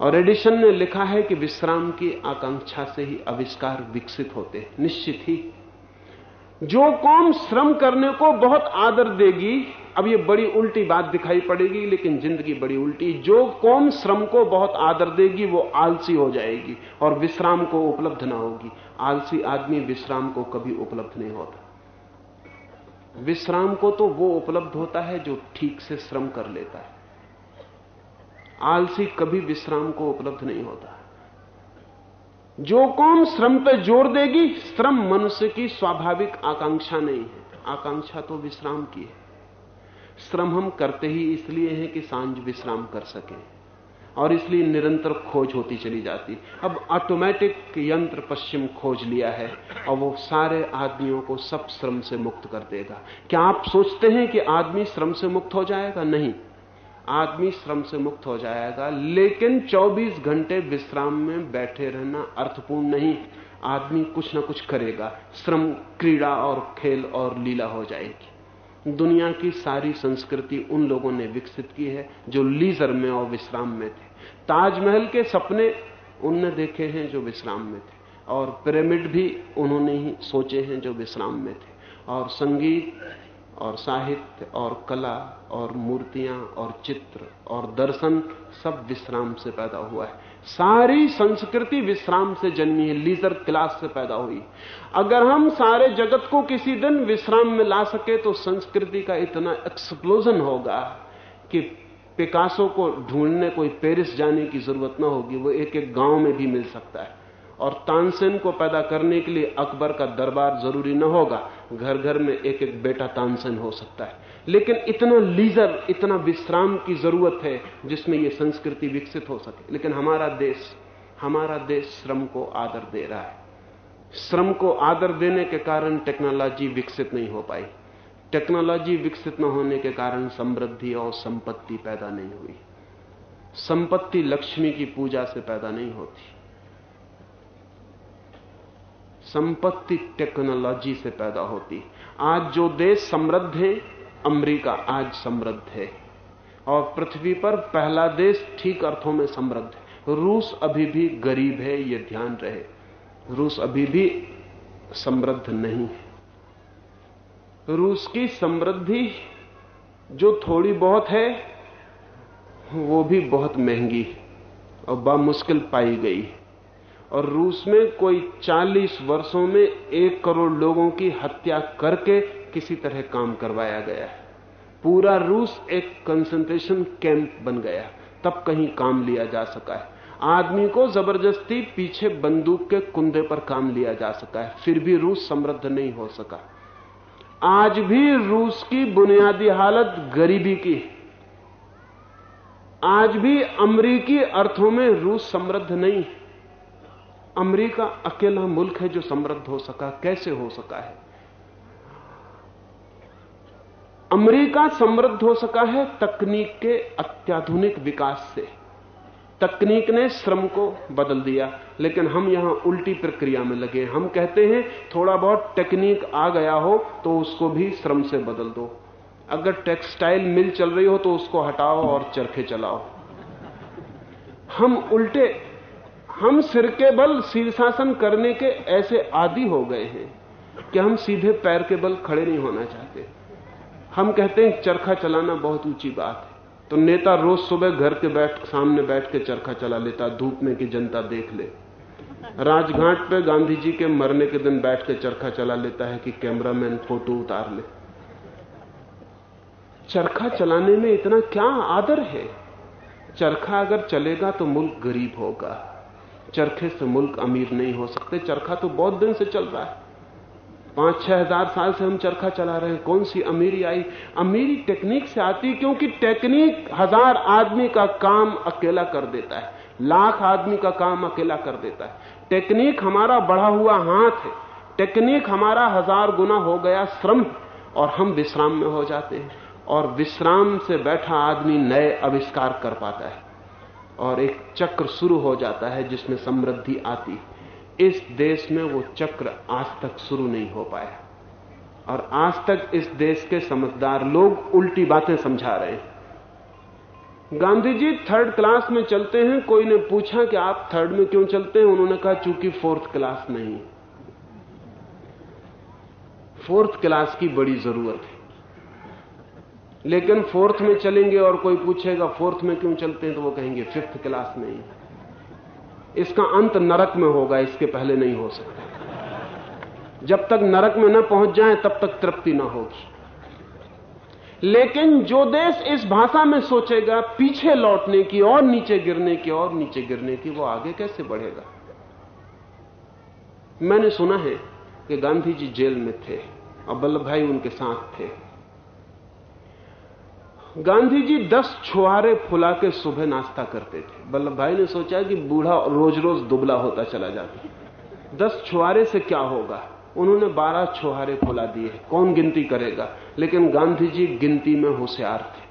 और एडिशन ने लिखा है कि विश्राम की आकांक्षा से ही आविष्कार विकसित होते हैं, निश्चित ही। जो कौम श्रम करने को बहुत आदर देगी, अब ये बड़ी उल्टी बात दिखाई पड़ेगी, लेकिन ज़िंदगी बड़ी उल्टी। जो कौम श्रम को बहुत आदर देगी, वो आलसी हो जाएगी और विश्राम को उपलब्ध ना होगी। आलसी आदमी विश्राम को कभी उपलब्ध नहीं होता। विश्राम को तो वो उपलब्ध होता है जो ठीक से श्रम कर लेता है। आलसी कभी विश्राम को उपलब्ध नहीं होता। जो कौन श्रम पे ज़ोर देगी, श्रम मनुष्य की स्वाभाविक आकांक्षा नहीं है। आकांक्षा तो विश्राम की है। श्रम हम करते ही इसलिए हैं कि साँझ विश्राम कर सके और इसलिए निरंतर खोज होती चली जाती। अब ऑटोमेटिक यंत्र पश्चिम खोज लिया है और वो सारे आदमियों को सब श्रम से मुक्त कर देगा। क्या आप सोचते हैं कि आदमी श्रम से मुक्त हो जाएगा? नहीं। आदमी श्रम से मुक्त हो जाएगा, लेकिन 24 घंटे विश्राम में बैठे रहना अर्थपूर्ण नहीं। आदमी कुछ ना कुछ करेगा, श्रम, क्रीड़ा और खेल और लीला हो जाएगी। दुनिया की सारी संस्कृति उन लोगों ने विकसित की है जो लीजर में और विश्राम में थे। ताजमहल के सपने उनने देखे हैं जो विश्राम में थे, और पिरामिड भी उन्होंने ही सोचे हैं जो विश्राम में थे। और संगीत और साहित्य और कला और मूर्तियाँ और चित्र और दर्शन सब विश्राम से पैदा हुआ है। सारी संस्कृति विश्राम से जन्मी है लीजर क्लास से पैदा हुई। अगर हम सारे जगत को किसी दिन विश्राम में ला सके तो संस्कृति का इतना एक्सप्लोजन होगा कि पिकासो को ढूँढने, कोई पेरिस जाने की ज़रूरत ना होगी, वो एक एक गाँव में भी मिल सकता है। और तानसेन को पैदा करने के लिए अकबर का दरबार ज़रूरी न होगा। घर घर में एक एक बेटा तानसन हो सकता है। लेकिन इतना लीजर, इतना विश्राम की ज़रूरत है जिसमें यह संस्कृति विकसित हो सके। लेकिन हमारा देश हमारा देश श्रम को आदर दे रहा है। श्रम को आदर देने के कारण टेक्नोलॉजी विकसित नहीं हो पाई। टेक्नोलॉजी विकसित न होने के कारण समृद्धि और संपत्ति पैदा नहीं हुई। संपत्ति लक्ष्मी की पूजा से पैदा नहीं होती। संपत्ति टेक्नोलॉजी से पैदा होती आज जो देश समृद्ध है, अमेरिका आज समृद्ध है। और पृथ्वी पर पहला देश ठीक अर्थों में समृद्ध है। रूस अभी भी गरीब है यह ध्यान रहे। रूस अभी भी समृद्ध नहीं है। रूस की समृद्धि जो थोड़ी बहुत है, वो भी बहुत महँगी और बामुश्किल पाई गई है। और रूस में कोई 40 वर्षों में एक करोड़ लोगों की हत्या करके किसी तरह काम करवाया गया है। पूरा रूस एक कंसंट्रेशन कैंप बन गया तब कहीं काम लिया जा सका है। आदमी को ज़बरदस्ती पीछे बंदूक के कुंदे पर काम लिया जा सका है। फिर भी रूस समृद्ध नहीं हो सका। आज भी रूस की बुनियादी हालत गरीबी की है। आज भी अमरीकी अर्थों में रूस समृद्ध नहीं है। अमेरिका अकेला मुल्क है जो समृद्ध हो सका, कैसे हो सका है? अमेरिका समृद्ध हो सका है तकनीक के अत्याधुनिक विकास से। तकनीक ने श्रम को बदल दिया, लेकिन हम यहाँ उल्टी प्रक्रिया में लगे हम कहते हैं, थोड़ा बहुत टेक्निक आ गया हो तो उसको भी श्रम से बदल दो। अगर टेक्सटाइल मिल चल रही हो तो उसको हटाओ और चरखे चलाओ। हम उल्टे हम सिर के बल शीर्षासन करने के ऐसे आदि हो गए हैं कि हम सीधे पैर के बल खड़े नहीं होना चाहते। हम कहते हैं, चरखा चलाना बहुत ऊँची बात है। तो नेता रोज सुबह घर के बैठ, सामने बैठ के चरखा चला लेता धूप में कि जनता देख ले। राजघाट पे गांधी जी के मरने के दिन बैठ के चरखा चला लेता है कि कैमरामैन फ़ोटो उतार ले। चरखा चलाने में इतना क्या आदर है? चरखा अगर चलेगा तो मुल्क गरीब होगा। चरखे से मुल्क अमीर नहीं हो सकते। चरखा तो बहुत दिन से चल रहा है। पाँच, छह हज़ार साल से हम चरखा चला रहे हैं। कौन सी अमीरी आई? अमीरी टेक्निक से आती क्योंकि टेक्निक हज़ार आदमी का काम अकेला कर देता है। लाख आदमी का काम अकेला कर देता है। टेक्निक हमारा बढ़ा हुआ हाथ है। टेक्निक हमारा हज़ार गुना हो गया श्रम और हम विश्राम में हो जाते हैं। और विश्राम से बैठा आदमी नए आविष्कार कर पाता है। और एक चक्र शुरू हो जाता है जिसमें समृद्धि आती इस देश में वो चक्र आज तक शुरू नहीं हो पाया। और आज तक इस देश के समझदार लोग उल्टी बातें समझा रहे हैं। गांधी जी थर्ड क्लास में चलते हैं, कोई ने पूछा कि आप थर्ड में क्यों चलते हैं? उन्होंने कहा, चूँकि फोर्थ क्लास नहीं फोर्थ क्लास की बड़ी ज़रूरत है। लेकिन फोर्थ में चलेंगे और कोई पूछेगा, फोर्थ में क्यों चलते हैं? तो वो कहेंगे, फिफ्थ क्लास में ही इसका अंत नरक में होगा, इसके पहले नहीं हो सकता। जब तक नरक में न पहुँच जाए, तब तक तृप्ति न होगी। लेकिन जो देश इस भाषा में सोचेगा, पीछे लौटने की और नीचे गिरने की और नीचे गिरने की, वो आगे कैसे बढ़ेगा? मैंने सुना है कि गांधी जी जेल में थे, और वल्लभ भाई उनके साथ थे। गांधी जी दस छुहारे फुला के सुबह नाश्ता करते थे। वल्लभ भाई ने सोचा कि बूढ़ा रोज रोज दुबला होता चला जाता दस छुहारे से क्या होगा? उन्होंने बारह छुहारे फुला दिए कौन गिनती करेगा? लेकिन गांधी जी गिनती में होशियार थे।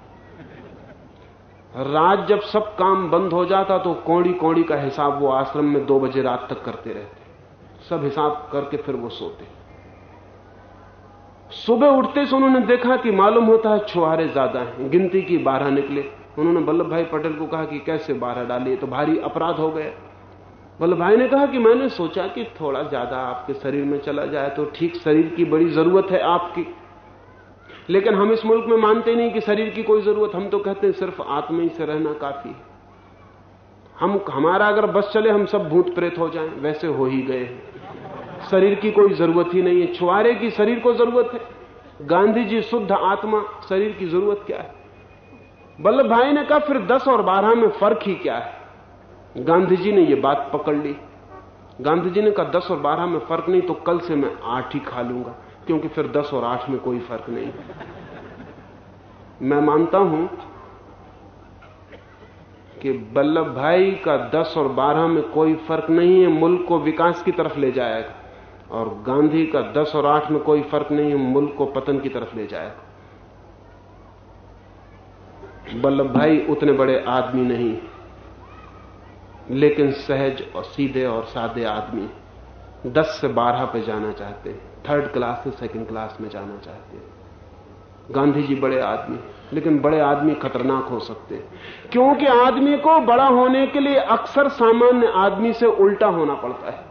रात जब सब काम बंद हो जाता तो कौड़ी कौड़ी का हिसाब वो आश्रम में दो बजे रात तक करते रहते। सब हिसाब करके फिर वो सोते। सुबह उठते से उन्होंने देखा कि मालूम होता है छुहारे ज़्यादा हैं। गिनती की बारह निकले। उन्होंने वल्लभ भाई पटेल को कहा कि कैसे बारह डालिए तो भारी अपराध हो गया। वल्लभ भाई ने कहा कि मैंने सोचा कि थोड़ा ज़्यादा आपके शरीर में चला जाए तो ठीक शरीर की बड़ी ज़रूरत है आपकी। लेकिन हम इस मुल्क में मानते नहीं कि शरीर की कोई ज़रूरत। हम तो कहते हैं सिर्फ़ आत्मा ही से रहना काफ़ी है। हम, हमारा अगर बस चले, हम सब भूत प्रेत हो जाएँ। वैसे हो ही गए शरीर की कोई ज़रूरत ही नहीं है। छुआरे की शरीर को ज़रूरत है। गांधी जी शुद्ध आत्मा, शरीर की ज़रूरत क्या है? वल्लभ भाई ने कहा, फिर दस और बारह में फ़र्क ही क्या है? गांधी जी ने यह बात पकड़ ली। गांधी जी ने कहा, दस और बारह में फ़र्क नहीं तो कल से मैं आठ ही खा लूँगा, क्योंकि फिर दस और आठ में कोई फ़र्क नहीं। मैं मानता हूँ कि वल्लभ भाई का दस और बारह में कोई फ़र्क नहीं है, मुल्क को विकास की तरफ़ ले जाएगा। और गांधी का दस और आठ में कोई फ़र्क नहीं है मुल्क को पतन की तरफ़ ले जाएगा वल्लभ भाई उतने बड़े आदमी नहीं, लेकिन सहज और सीधे और सादे आदमी। दस से बारह पे जाना चाहते हैं थर्ड क्लास से सेकंड क्लास में जाना चाहते। हैं गांधी जी बड़े आदमी, लेकिन बड़े आदमी खतरनाक हो सकते। हैं क्योंकि आदमी को बड़ा होने के लिए अक्सर सामान्य आदमी से उल्टा होना पड़ता है।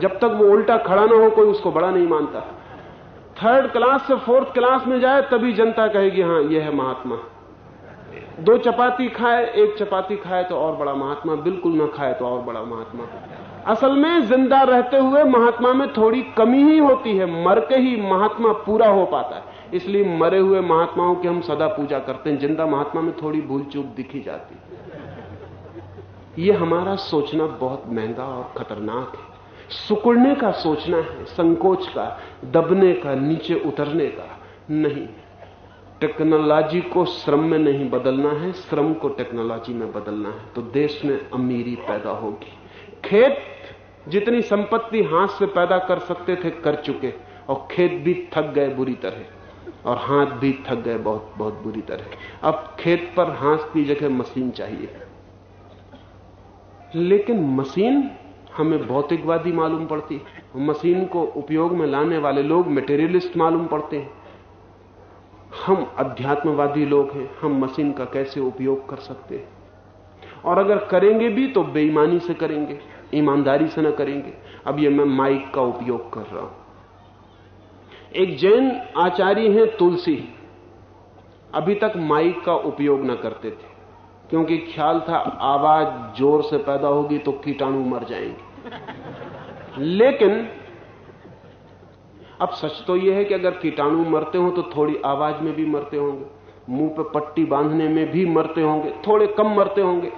जब तक वो उल्टा खड़ा ना हो, कोई उसको बड़ा नहीं मानता। थर्ड क्लास से फोर्थ क्लास में जाए, तभी जनता कहेगी, हाँ यह है महात्मा। दो चपाती खाए, एक चपाती खाए तो और बड़ा महात्मा, बिल्कुल ना खाए तो और बड़ा महात्मा। असल में ज़िंदा रहते हुए महात्मा में थोड़ी कमी ही होती है, मर के ही महात्मा पूरा हो पाता है। इसलिए मरे हुए महात्माओं की हम सदा पूजा करते हैं, ज़िंदा महात्मा में थोड़ी भूल चूक दिखी जाती। है ये हमारा सोचना बहुत महँगा और खतरनाक है। सुकुड़ने का सोचना है, संकोच का, दबने का, नीचे उतरने का, नहीं। टेक्नोलॉजी को श्रम में नहीं बदलना है, श्रम को टेक्नोलॉजी में बदलना है तो देश में अमीरी पैदा होगी। खेत जितनी संपत्ति हाथ से पैदा कर सकते थे, कर चुके, और खेत भी थक गए बुरी तरह, और हाथ भी थक गए बहुत बहुत बुरी तरह। अब खेत पर हाथ की जगह मशीन चाहिए। लेकिन मशीन हमें भौतिकवादी मालूम पड़ती है। मशीन को उपयोग में लाने वाले लोग मेटेरियलिस्ट मालूम पड़ते हैं। हम अध्यात्मवादी लोग हैं। हम मशीन का कैसे उपयोग कर सकते हैं? और अगर करेंगे भी तो बेईमानी से करेंगे, ईमानदारी से न करेंगे। अब ये मैं माइक का उपयोग कर रहा हूँ। एक जैन आचार्य हैं, तुलसी। अभी तक माइक का उपयोग न करते थे। क्योंकि ख्याल था आवाज़ ज़ोर से पैदा होगी तो कीटाणु मर जाएँगे। लेकिन अब सच तो यह है कि अगर कीटाणु मरते हो तो थोड़ी आवाज़ में भी मरते होंगे, मुँह पे पट्टी बांधने में भी मरते होंगे, थोड़े कम मरते होंगे।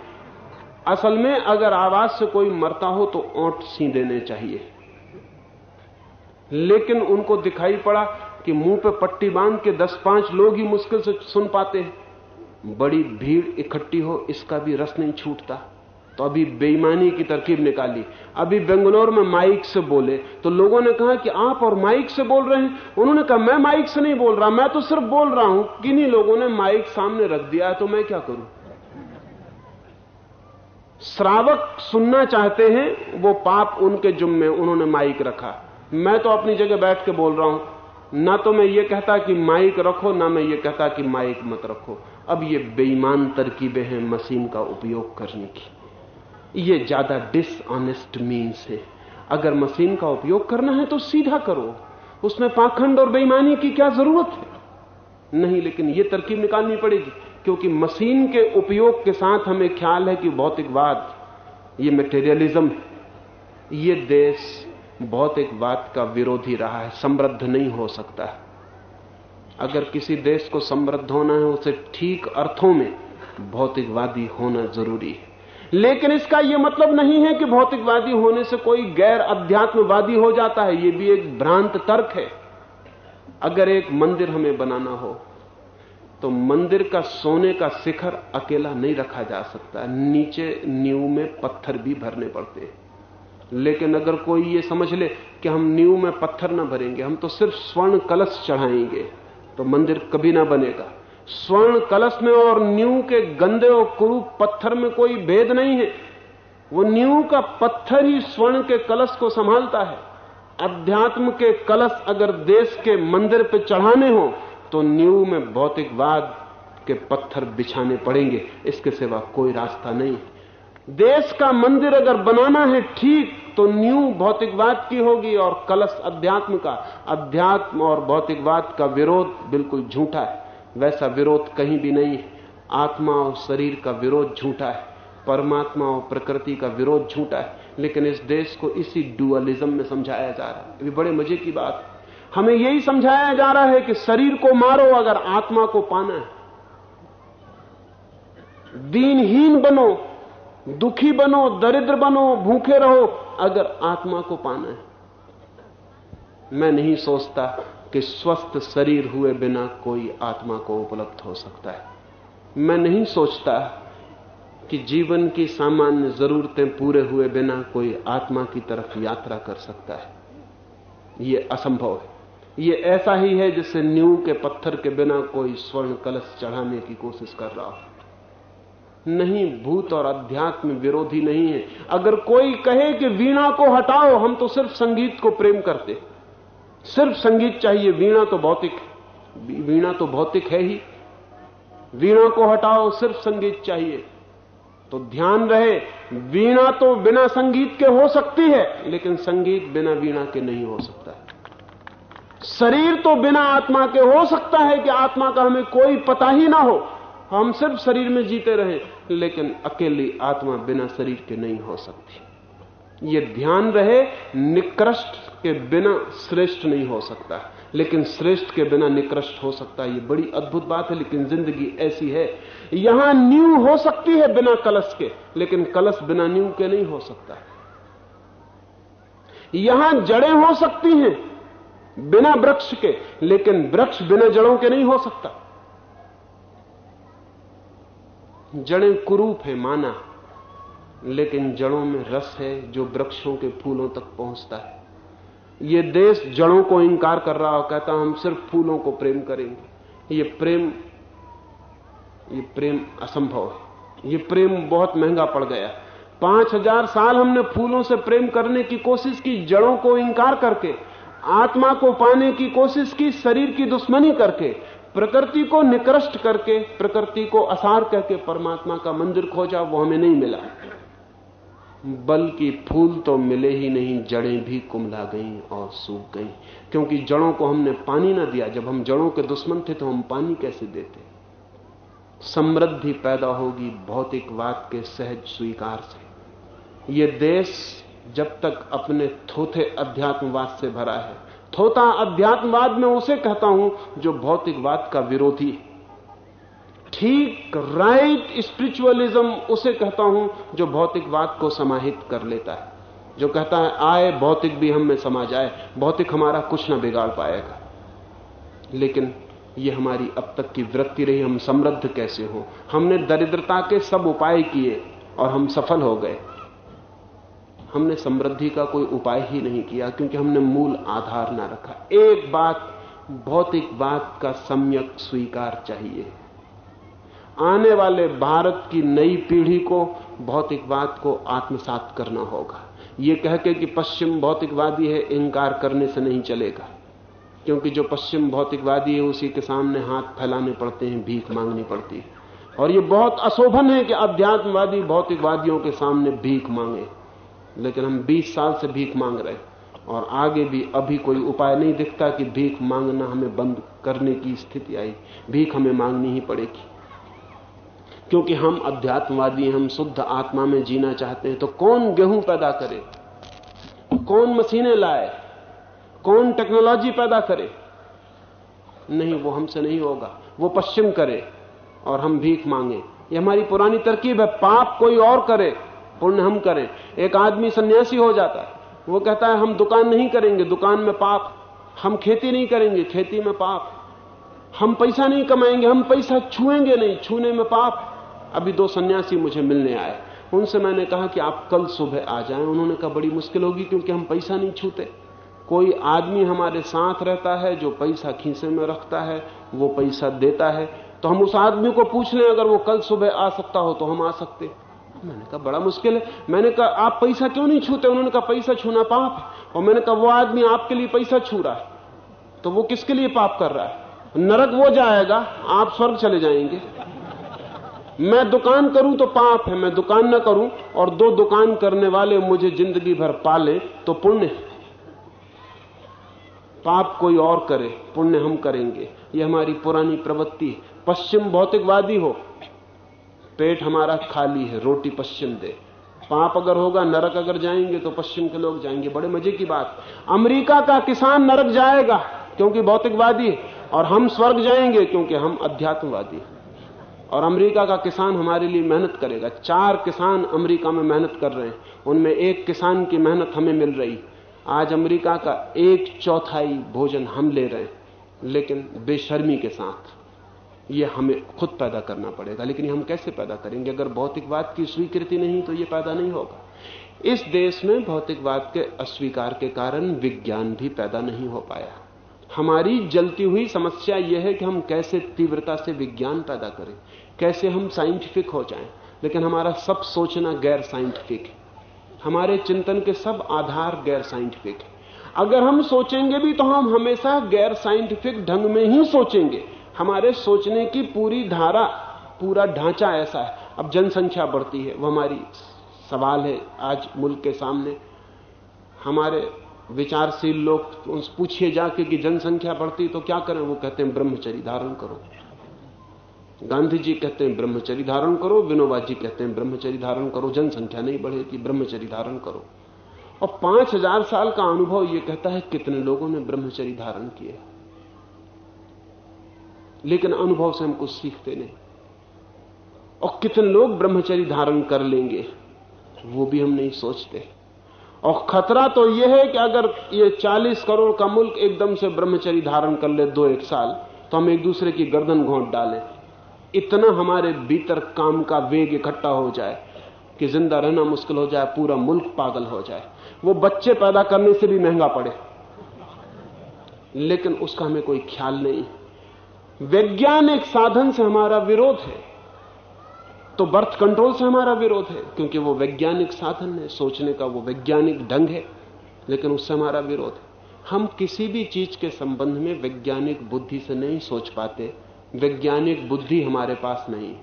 असल में अगर आवाज़ से कोई मरता हो तो ओंठ सी देने चाहिए। लेकिन उनको दिखाई पड़ा कि मुँह पे पट्टी बाँध के दस पाँच लोग ही मुश्किल से सुन पाते हैं। बड़ी भीड़ इकट्ठी हो, इसका भी रस नहीं छूटता। तो अभी बेईमानी की तरकीब निकाली। अभी बेंगलोर में माइक से बोले। तो लोगों ने कहा कि आप और माइक से बोल रहे हैं। उन्होंने कहा, मैं माइक से नहीं बोल रहा, मैं तो सिर्फ़ बोल रहा हूँ। किन्हीं लोगों ने माइक सामने रख दिया तो मैं क्या करूँ? श्रावक सुनना चाहते हैं, वो पाप उनके जुम्मे उन्होंने माइक रखा। मैं तो अपनी जगह बैठ के बोल रहा हूँ। ना तो मैं ये कहता कि माइक रखो, ना मैं ये कहता कि माइक मत रखो। अब ये बेईमान तरकीबें हैं मशीन का उपयोग करने की। ये ज़्यादा डिसऑनेस्ट मीन्स है। अगर मशीन का उपयोग करना है तो सीधा करो। उसमें पाखंड और बेईमानी की क्या ज़रूरत है? नहीं, लेकिन ये तरकीब निकालनी पड़ेगी, क्योंकि मशीन के उपयोग के साथ हमें ख्याल है कि भौतिकवाद, ये मटेरियलिज्म ये देश भौतिकवाद का विरोधी रहा है, समृद्ध नहीं हो सकता अगर किसी देश को समृद्ध होना है, उसे ठीक अर्थों में भौतिकवादी होना ज़रूरी है। लेकिन इसका यह मतलब नहीं है कि भौतिकवादी होने से कोई गैर अध्यात्मवादी हो जाता है यह भी एक भ्रांत तर्क है। अगर एक मंदिर हमें बनाना हो तो मंदिर का सोने का शिखर अकेला नहीं रखा जा सकता, नीचे नींव में पत्थर भी भरने पड़ते हैं। लेकिन अगर कोई ये समझ ले कि हम नींव में पत्थर ना भरेंगे, हम तो सिर्फ़ स्वर्ण कलश चढ़ाएँगे तो मंदिर कभी ना बनेगा। स्वर्ण कलश में और नींव के गंदे और कुरूप पत्थर में कोई भेद नहीं है। वो नींव का पत्थर ही स्वर्ण के कलश को संभालता है। अध्यात्म के कलश अगर देश के मंदिर पे चढ़ाने हो तो नींव में भौतिकवाद के पत्थर बिछाने पड़ेंगे। इसके सिवा कोई रास्ता नहीं है। देश का मंदिर अगर बनाना है ठीक तो न्यू भौतिकवाद की होगी और कलश अध्यात्म का। अध्यात्म और भौतिकवाद का विरोध बिल्कुल झूठा है। वैसा विरोध कहीं भी नहीं है। आत्मा और शरीर का विरोध झूठा है। परमात्मा और प्रकृति का विरोध झूठा है। लेकिन इस देश को इसी डुअलिज्म में समझाया जा रहा है। बड़े मज़े की बात है। हमें यही समझाया जा रहा है कि शरीर को मारो अगर आत्मा को पाना है। दीनहीन बनो। दुखी बनो, दरिद्र बनो, भूखे रहो, अगर आत्मा को पाना है। मैं नहीं सोचता कि स्वस्थ शरीर हुए बिना कोई आत्मा को उपलब्ध हो सकता है। मैं नहीं सोचता कि जीवन की सामान्य जरूरतें पूरे हुए बिना कोई आत्मा की तरफ़ यात्रा कर सकता है। यह असंभव है। यह ऐसा ही है जैसे न्यू के पत्थर के बिना कोई स्वर्ण कलश चढ़ाने की कोशिश कर रहा हो। नहीं, भूत और अध्यात्म विरोधी नहीं है। अगर कोई कहे कि वीणा को हटाओ, हम तो सिर्फ़ संगीत को प्रेम करते सिर्फ़ संगीत चाहिए, वीणा तो भौतिक वीणा तो भौतिक है ही। वीणा को हटाओ, सिर्फ़ संगीत चाहिए। तो ध्यान रहे, वीणा तो बिना संगीत के हो सकती है, लेकिन संगीत बिना वीणा के नहीं हो सकता शरीर तो बिना आत्मा के हो सकता है कि आत्मा का हमें कोई पता ही ना हो। हम सिर्फ़ शरीर में जीते रहे, लेकिन अकेली आत्मा बिना शरीर के नहीं हो सकती। ये ध्यान रहे, निकृष्ट के बिना श्रेष्ठ नहीं हो सकता। लेकिन श्रेष्ठ के बिना निकृष्ट हो सकता है ये बड़ी अद्भुत बात है, लेकिन ज़िंदगी ऐसी है। यहाँ न्यू हो सकती है बिना कलश के, लेकिन कलश बिना न्यू के नहीं हो सकता। यहाँ जड़ें हो सकती हैं बिना वृक्ष के, लेकिन वृक्ष बिना जड़ों के नहीं हो सकता। जड़ें कुरूप है माना, लेकिन जड़ों में रस है जो वृक्षों के फूलों तक पहुँचता है। ये देश जड़ों को इंकार कर रहा हो कहता, हम सिर्फ़ फूलों को प्रेम करेंगे। ये प्रेम ये प्रेम असंभव है। ये प्रेम बहुत महँगा पड़ गया पाँच हज़ार साल हमने फूलों से प्रेम करने की कोशिश की, जड़ों को इंकार करके, आत्मा को पाने की कोशिश की, शरीर की दुश्मनी करके प्रकृति को निकृष्ट करके, प्रकृति को असार करके परमात्मा का मंदिर खोजा, वो हमें नहीं मिला। बल्कि फूल तो मिले ही नहीं, जड़ें भी कुमला गईं और सूख गईं। क्योंकि जड़ों को हमने पानी ना दिया। जब हम जड़ों के दुश्मन थे तो हम पानी कैसे देते? समृद्धि पैदा होगी भौतिकवाद के सहज स्वीकार से। ये देश जब तक अपने थोथे अध्यात्मवाद से भरा है थोथा अध्यात्मवाद में उसे कहता हूँ, जो भौतिकवाद का विरोधी है। ठीक राइट स्पिरिचुअलिज्म उसे कहता हूँ, जो भौतिकवाद को समाहित कर लेता है। जो कहता है, आए, भौतिक भी हम में समा जाए भौतिक हमारा कुछ ना बिगाड़ पाएगा। लेकिन यह हमारी अब तक की वृत्ति रही, हम समृद्ध कैसे हो? हमने दरिद्रता के सब उपाय किए और हम सफल हो गए। हमने समृद्धि का कोई उपाय ही नहीं किया क्योंकि हमने मूल आधार ना रखा। एक बात, भौतिक बात का सम्यक स्वीकार चाहिए। आने वाले भारत की नई पीढ़ी को भौतिकवाद को आत्मसात करना होगा। यह कह के कि पश्चिम भौतिकवादी है, इंकार करने से नहीं चलेगा। क्योंकि जो पश्चिम भौतिकवादी है, उसी के सामने हाथ फैलाने पड़ते हैं, भीख मांगनी पड़ती है। और यह बहुत अशोभन है कि अध्यात्मवादी भौतिकवादियों के सामने भीख मांगे। लेकिन हम 20 साल से भीख मांग रहे और आगे भी अभी कोई उपाय नहीं दिखता कि भीख मांगना हमें बंद करने की स्थिति आई। भीख हमें मांगनी ही पड़ेगी। क्योंकि हम अध्यात्मवादी हम शुद्ध आत्मा में जीना चाहते हैं तो कौन गेहूँ पैदा करे? कौन मशीनें लाए? कौन टेक्नोलॉजी पैदा करे? नहीं, वो हमसे नहीं होगा। वो पश्चिम करे और हम भीख मांगे। ये हमारी पुरानी तरकीब है, पाप कोई और करे। पुण्य हम करें। एक आदमी सन्यासी हो जाता है, वो कहता है, हम दुकान नहीं करेंगे, दुकान में पाप। हम खेती नहीं करेंगे, खेती में पाप। हम पैसा नहीं कमाएँगे, हम पैसा छुएँगे नहीं, छूने में पाप। अभी दो सन्यासी मुझे मिलने आए। उनसे मैंने कहा कि, आप कल सुबह आ जाएँ। उन्होंने कहा, बड़ी मुश्किल होगी क्योंकि हम पैसा नहीं छूते। कोई आदमी हमारे साथ रहता है, जो पैसा खीसे में रखता है, वो पैसा देता है। तो हम उस आदमी को पूछ लें, अगर वो कल सुबह आ सकता हो तो हम आ सकते मैंने कहा, बड़ा मुश्किल है। मैंने कहा, आप पैसा क्यों नहीं छूते? उन्होंने कहा, पैसा छूना पाप और मैंने कहा, वो आदमी आपके लिए पैसा छू रहा है तो वो किसके लिए पाप कर रहा है? नरक वो जाएगा, आप स्वर्ग चले जाएँगे। मैं दुकान करूँ तो पाप है, मैं दुकान ना करूँ, और दो दुकान करने वाले मुझे ज़िंदगी भर पाले तो पुण्य पाप कोई और करे, पुण्य हम करेंगे। ये हमारी पुरानी प्रवृत्ति पश्चिम भौतिकवादी हो पेट हमारा खाली है, रोटी पश्चिम दे। पाप अगर होगा, नरक अगर जाएँगे तो पश्चिम के लोग जाएँगे। बड़े मज़े की बात। अमेरिका का किसान नरक जाएगा, क्योंकि भौतिकवादी है। और हम स्वर्ग जाएँगे, क्योंकि हम अध्यात्मवादी हैं। और अमेरिका का किसान हमारे लिए मेहनत करेगा। चार किसान अमेरिका में मेहनत कर रहे हैं। उनमें एक किसान की मेहनत हमें मिल रही। आज अमेरिका का एक चौथाई भोजन हम ले रहे हैं, लेकिन बेशर्मी के साथ। ये हमें खुद पैदा करना पड़ेगा, लेकिन हम कैसे पैदा करेंगे? अगर भौतिकवाद की स्वीकृति नहीं तो ये पैदा नहीं होगा। इस देश में भौतिकवाद के अस्वीकार के कारण विज्ञान भी पैदा नहीं हो पाया। हमारी जलती हुई समस्या यह है कि हम कैसे तीव्रता से विज्ञान पैदा करें, कैसे हम साइंटिफिक हो जाएँ। लेकिन हमारा सब सोचना गैर साइंटिफिक है। हमारे चिंतन के सब आधार गैर साइंटिफिक है। अगर हम सोचेंगे भी तो हम हमेशा गैर साइंटिफिक ढंग में ही सोचेंगे। हमारे सोचने की पूरी धारा, पूरा ढांचा ऐसा है। अब जनसंख्या बढ़ती है। वो हमारी सवाल है आज मुल्क के सामने। हमारे विचारशील लोग उनसे पूछिए जाके कि जनसंख्या बढ़ती तो क्या करें? वो कहते हैं, ब्रह्मचरी धारण करो। गांधी जी कहते हैं, ब्रह्मचरी धारण करो। विनोबा जी कहते हैं, ब्रह्मचरी धारण करो। जनसंख्या नहीं बढ़ेगी, ब्रह्मचरी धारण करो। और पाँच हज़ार साल का अनुभव यह कहता है, कितने लोगों ने ब्रह्मचरी धारण किया लेकिन अनुभव से हम कुछ सीखते नहीं। और कितने लोग ब्रह्मचरी धारण कर लेंगे, वो भी हम नहीं सोचते। और खतरा तो यह है कि अगर ये 40 करोड़ का मुल्क एकदम से ब्रह्मचरी धारण कर ले दो एक साल तो हम एक दूसरे की गर्दन घोंट डालें। इतना हमारे भीतर काम का वेग इकट्ठा हो जाए कि ज़िंदा रहना मुश्किल हो जाए, पूरा मुल्क पागल हो जाए। वो बच्चे पैदा करने से भी महँगा पड़े। लेकिन उसका हमें कोई ख्याल नहीं। वैज्ञानिक साधन से हमारा विरोध है तो बर्थ कंट्रोल से हमारा विरोध है, क्योंकि वो वैज्ञानिक साधन है, सोचने का वो वैज्ञानिक ढंग है, लेकिन उससे हमारा विरोध है। हम किसी भी चीज़ के संबंध में वैज्ञानिक बुद्धि से नहीं सोच पाते, वैज्ञानिक बुद्धि हमारे पास नहीं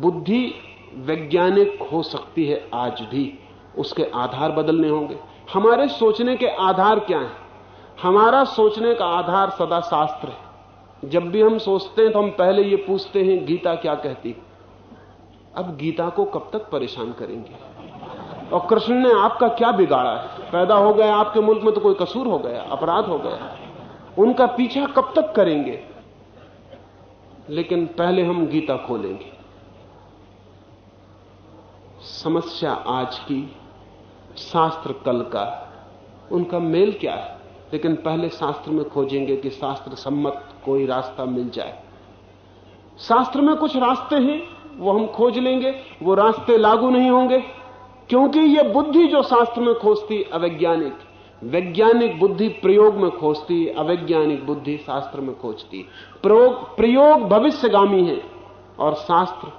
बुद्धि वैज्ञानिक हो सकती है आज भी, उसके आधार बदलने होंगे। हमारे सोचने के आधार क्या हैं? हमारा सोचने का आधार सदा शास्त्र है। जब भी हम सोचते हैं तो हम पहले ये पूछते हैं, गीता क्या कहती अब गीता को कब तक परेशान करेंगे? और कृष्ण ने आपका क्या बिगाड़ा है? पैदा हो गया, आपके मुल्क में तो कोई कसूर हो गया, अपराध हो गया। उनका पीछा कब तक करेंगे? लेकिन पहले हम गीता खोलेंगे। समस्या आज की शास्त्र कल का उनका मेल क्या है? लेकिन पहले शास्त्र में खोजेंगे कि शास्त्र सम्मत कोई रास्ता मिल जाए। शास्त्र में कुछ रास्ते हैं, वो हम खोज लेंगे, वो रास्ते लागू नहीं होंगे, क्योंकि ये बुद्धि जो शास्त्र में खोजती, अवैज्ञानिक। वैज्ञानिक बुद्धि प्रयोग में खोजती, अवैज्ञानिक बुद्धि शास्त्र में खोजती। प्रयोग प्रयोग भविष्यगामी है और शास्त्र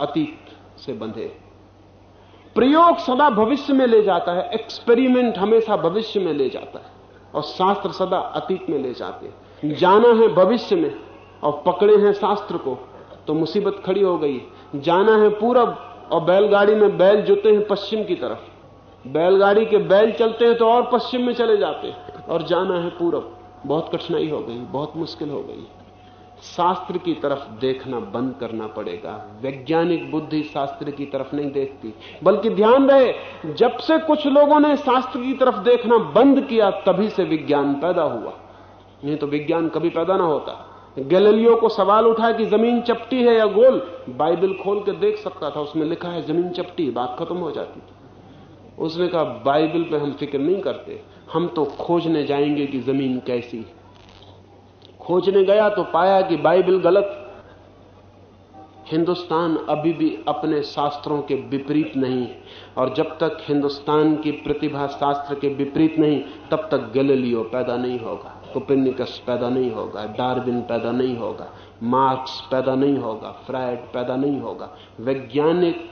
अतीत से बंधे प्रयोग सदा भविष्य में ले जाता है, एक्सपेरिमेंट हमेशा भविष्य में ले जाता है। और शास्त्र सदा अतीत में ले जाते जाना है भविष्य में और पकड़े हैं शास्त्र को तो मुसीबत खड़ी हो गई जाना है पूरब और बैलगाड़ी में बैल जुते हैं पश्चिम की तरफ़। बैलगाड़ी के बैल चलते हैं तो और पश्चिम में चले जाते हैं। और जाना है पूरब। बहुत कठिनाई हो गई, बहुत मुश्किल हो गई। शास्त्र की तरफ़ देखना बंद करना पड़ेगा। वैज्ञानिक बुद्धि शास्त्र की तरफ़ नहीं देखती। बल्कि ध्यान रहे, जब से कुछ लोगों ने शास्त्र की तरफ़ देखना बंद किया, तभी से विज्ञान पैदा हुआ। नहीं तो विज्ञान कभी पैदा ना होता। गैलीलियो को सवाल उठा कि ज़मीन चपटी है या गोल? बाइबल खोल के देख सकता था, उसमें लिखा है ज़मीन चपटी, बात खत्म हो जाती। उसने कहा, बाइबल पे हम फ़िक्र नहीं करते। हम तो खोजने जाएँगे कि ज़मीन कैसी है। खोजने गया तो पाया कि बाइबल गलत। हिंदुस्तान अभी भी अपने शास्त्रों के विपरीत नहीं है, और जब तक हिंदुस्तान की प्रतिभा शास्त्र के विपरीत नहीं, तब तक गैलीलियो पैदा नहीं होगा कोपिनिकस पैदा नहीं होगा, डार्विन पैदा नहीं होगा, मार्क्स पैदा नहीं होगा फ्राइड पैदा नहीं होगा, वैज्ञानिक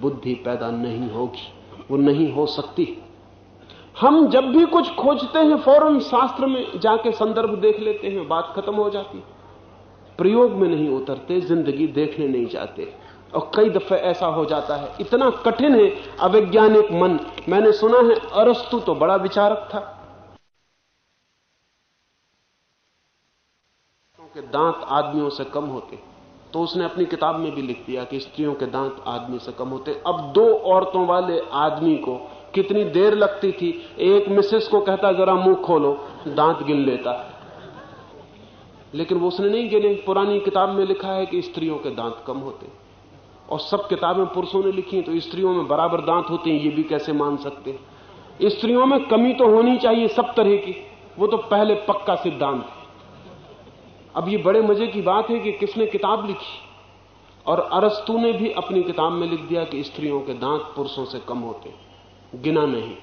बुद्धि पैदा नहीं होगी, वो नहीं हो सकती। हम जब भी कुछ खोजते हैं, फ़ौरन शास्त्र में जाके संदर्भ देख लेते हैं, बात खत्म हो जाती प्रयोग में नहीं उतरते, ज़िंदगी देखने नहीं जाते। और कई दफे ऐसा हो जाता है। इतना कठिन है, अवैज्ञानिक मन। मैंने सुना है, अरस्तु तो बड़ा विचारक था। के दांत आदमियों से कम होते। तो उसने अपनी किताब में भी लिख दिया कि स्त्रियों के दांत आदमी से कम होते। अब दो औरतों वाले आदमी को कितनी देर लगती थी। एक मिसेस को कहता, जरा मुँह खोलो। दांत गिन लेता। लेकिन वो उसने नहीं गिने। पुरानी किताब में लिखा है कि स्त्रियों के दांत कम होते। और सब किताबें पुरुषों ने लिखी तो स्त्रियों में बराबर दांत होते हैं, ये भी कैसे मान सकते स्त्रियों में कमी तो होनी चाहिए सब तरह की। वो तो पहले पक्का सिद्धांत है। अब ये बड़े मज़े की बात है कि किसने किताब लिखी? और अरस्तु ने भी अपनी किताब में लिख दिया कि स्त्रियों के दांत पुरुषों से कम होते हैं। गिना नहीं।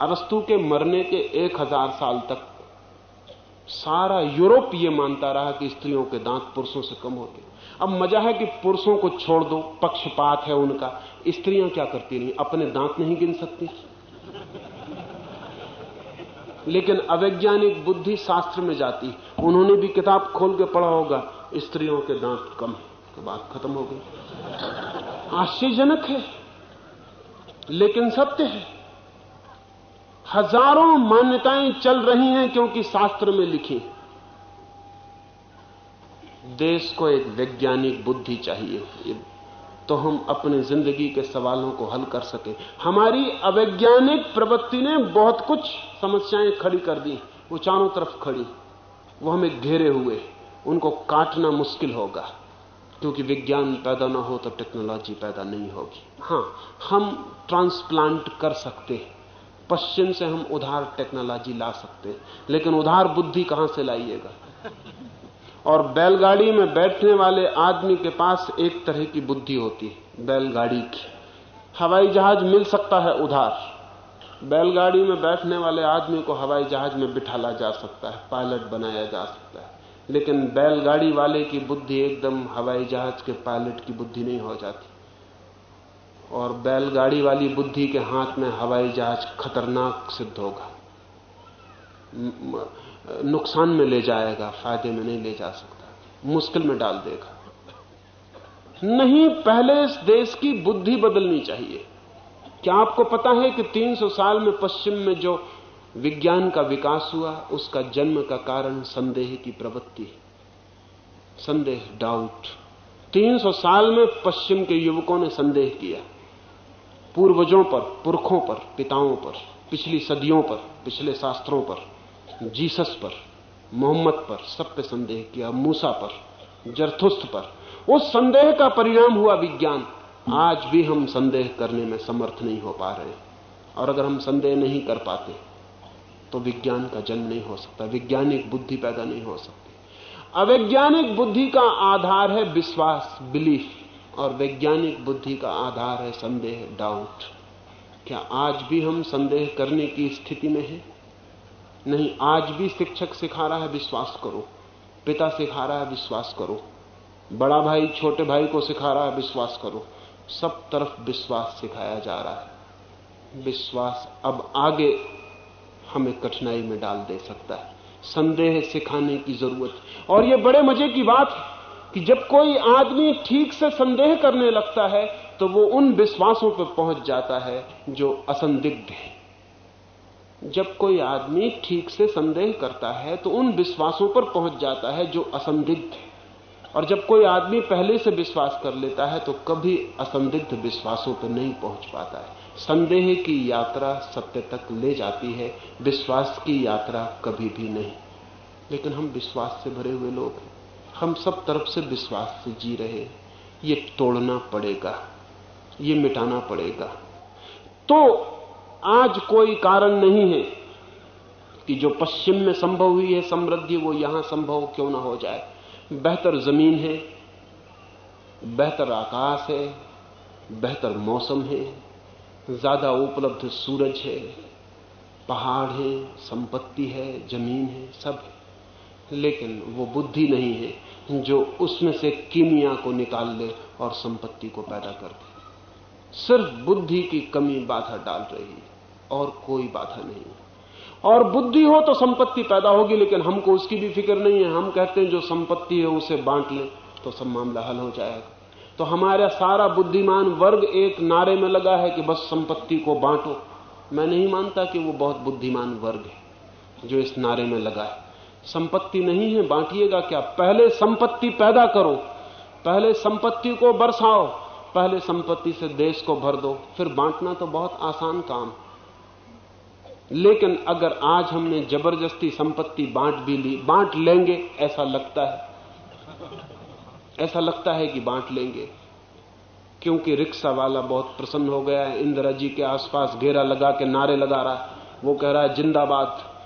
अरस्तु के मरने के एक हज़ार साल तक सारा यूरोप ये मानता रहा कि स्त्रियों के दांत पुरुषों से कम होते अब मज़ा है कि पुरुषों को छोड़ दो, पक्षपात है उनका। स्त्रियाँ क्या करती नहीं अपने दांत नहीं गिन सकती। लेकिन अवैज्ञानिक बुद्धि शास्त्र में जाती उन्होंने भी किताब खोल के पढ़ा होगा, स्त्रियों के दांत कम तो बात खत्म हो गई। आश्चर्यजनक है। लेकिन सत्य है। हज़ारों मान्यताएँ चल रही हैं क्योंकि शास्त्र में लिखी देश को एक वैज्ञानिक बुद्धि चाहिए। तो हम अपने ज़िंदगी के सवालों को हल कर सके। हमारी अवैज्ञानिक प्रवृत्ति ने बहुत कुछ समस्याएँ खड़ी कर दी। वो चारों तरफ़ खड़ी। वो हमें घेरे हुए उनको काटना मुश्किल होगा। क्योंकि विज्ञान पैदा ना हो तो टेक्नोलॉजी पैदा नहीं होगी। हाँ हम ट्रांसप्लांट कर सकते हैं। पश्चिम से हम उधार टेक्नोलॉजी ला सकते हैं। लेकिन उधार बुद्धि कहाँ से लाइएगा? और बैलगाड़ी में बैठने वाले आदमी के पास एक तरह की बुद्धि होती है, बैलगाड़ी की। हवाई जहाज़ मिल सकता है उधार। बैलगाड़ी में बैठने वाले आदमी को हवाई जहाज़ में बिठाला जा सकता है, पायलट बनाया जा सकता है। लेकिन बैलगाड़ी वाले की बुद्धि एकदम हवाई जहाज़ के पायलट की बुद्धि नहीं हो जाती। और बैलगाड़ी वाली बुद्धि के हाथ में हवाई जहाज़ खतरनाक सिद्ध होगा। नुकसान में ले जाएगा, फ़ायदे में नहीं ले जा सकता। मुश्किल में डाल देगा। नहीं, पहले इस देश की बुद्धि बदलनी चाहिए। क्या आपको पता है कि 300 साल में पश्चिम में जो विज्ञान का विकास हुआ, उसका जन्म का कारण संदेह की प्रवृत्ति है। संदेह डाउट 300 साल में पश्चिम के युवकों ने संदेह किया। पूर्वजों पर, पुरखों पर, पिताओं पर, पिछली सदियों पर, पिछले शास्त्रों पर, जीसस पर, मोहम्मद पर, सब पे संदेह किया, मूसा पर, जरथुस्त पर। उस संदेह का परिणाम हुआ विज्ञान। आज भी हम संदेह करने में समर्थ नहीं हो पा रहे। और अगर हम संदेह नहीं कर पाते तो विज्ञान का जन्म नहीं हो सकता, वैज्ञानिक बुद्धि पैदा नहीं हो सकती। अवैज्ञानिक बुद्धि का आधार है विश्वास, बिलीफ, और वैज्ञानिक बुद्धि का आधार है संदेह डाउट क्या आज भी हम संदेह करने की स्थिति में हैं? नहीं, आज भी शिक्षक सिखा रहा है, विश्वास करो। पिता सिखा रहा है, विश्वास करो। बड़ा भाई, छोटे भाई को सिखा रहा है, विश्वास करो। सब तरफ़ विश्वास सिखाया जा रहा है। विश्वास अब आगे हमें कठिनाई में डाल दे सकता है। संदेह सिखाने की ज़रूरत। और यह बड़े मज़े की बात है कि जब कोई आदमी ठीक से संदेह करने लगता है तो वो उन विश्वासों पर पहुँच जाता है जो असंदिग्ध है। जब कोई आदमी ठीक से संदेह करता है तो उन विश्वासों पर पहुँच जाता है जो असंदिग्ध है। और जब कोई आदमी पहले से विश्वास कर लेता है तो कभी असंदिग्ध विश्वासों पर नहीं पहुँच पाता है। संदेह की यात्रा सत्य तक ले जाती है, विश्वास की यात्रा कभी भी नहीं। लेकिन हम विश्वास से भरे हुए लोग हैं। हम सब तरफ़ से विश्वास से जी रहे हैं। ये तोड़ना पड़ेगा, ये मिटाना पड़ेगा। तो आज कोई कारण नहीं है कि जो पश्चिम में संभव हुई है समृद्धि, वो यहाँ संभव क्यों ना हो जाए। बेहतर ज़मीन है, बेहतर आकाश है, बेहतर मौसम है ज़्यादा उपलब्ध सूरज है, पहाड़ है, संपत्ति है, ज़मीन है, सब है। लेकिन वो बुद्धि नहीं है जो उसमें से कीमिया को निकाल ले और संपत्ति को पैदा कर दे। सिर्फ़ बुद्धि की कमी बाधा डाल रही है और कोई बाधा नहीं। और बुद्धि हो तो संपत्ति पैदा होगी, लेकिन हमको उसकी भी फ़िक्र नहीं है। हम कहते हैं, जो संपत्ति है उसे बांट लें तो सब मामला हल हो जाएगा। तो हमारा सारा बुद्धिमान वर्ग एक नारे में लगा है कि बस संपत्ति को बांटो। मैं नहीं मानता कि वो बहुत बुद्धिमान वर्ग है जो इस नारे में लगा है। संपत्ति नहीं है, बांटिएगा क्या? पहले संपत्ति पैदा करो, पहले संपत्ति को बरसाओ, पहले संपत्ति से देश को भर दो। फिर बांटना तो बहुत आसान काम लेकिन अगर आज हमने ज़बरदस्ती संपत्ति बांट भी ली, बांट लेंगे, ऐसा लगता है। ऐसा लगता है कि बांट लेंगे। क्योंकि रिक्शा वाला बहुत प्रसन्न हो गया है, इंदिरा जी के आसपास घेरा लगा के नारे लगा रहा है। वो कह रहा है, जिंदाबाद।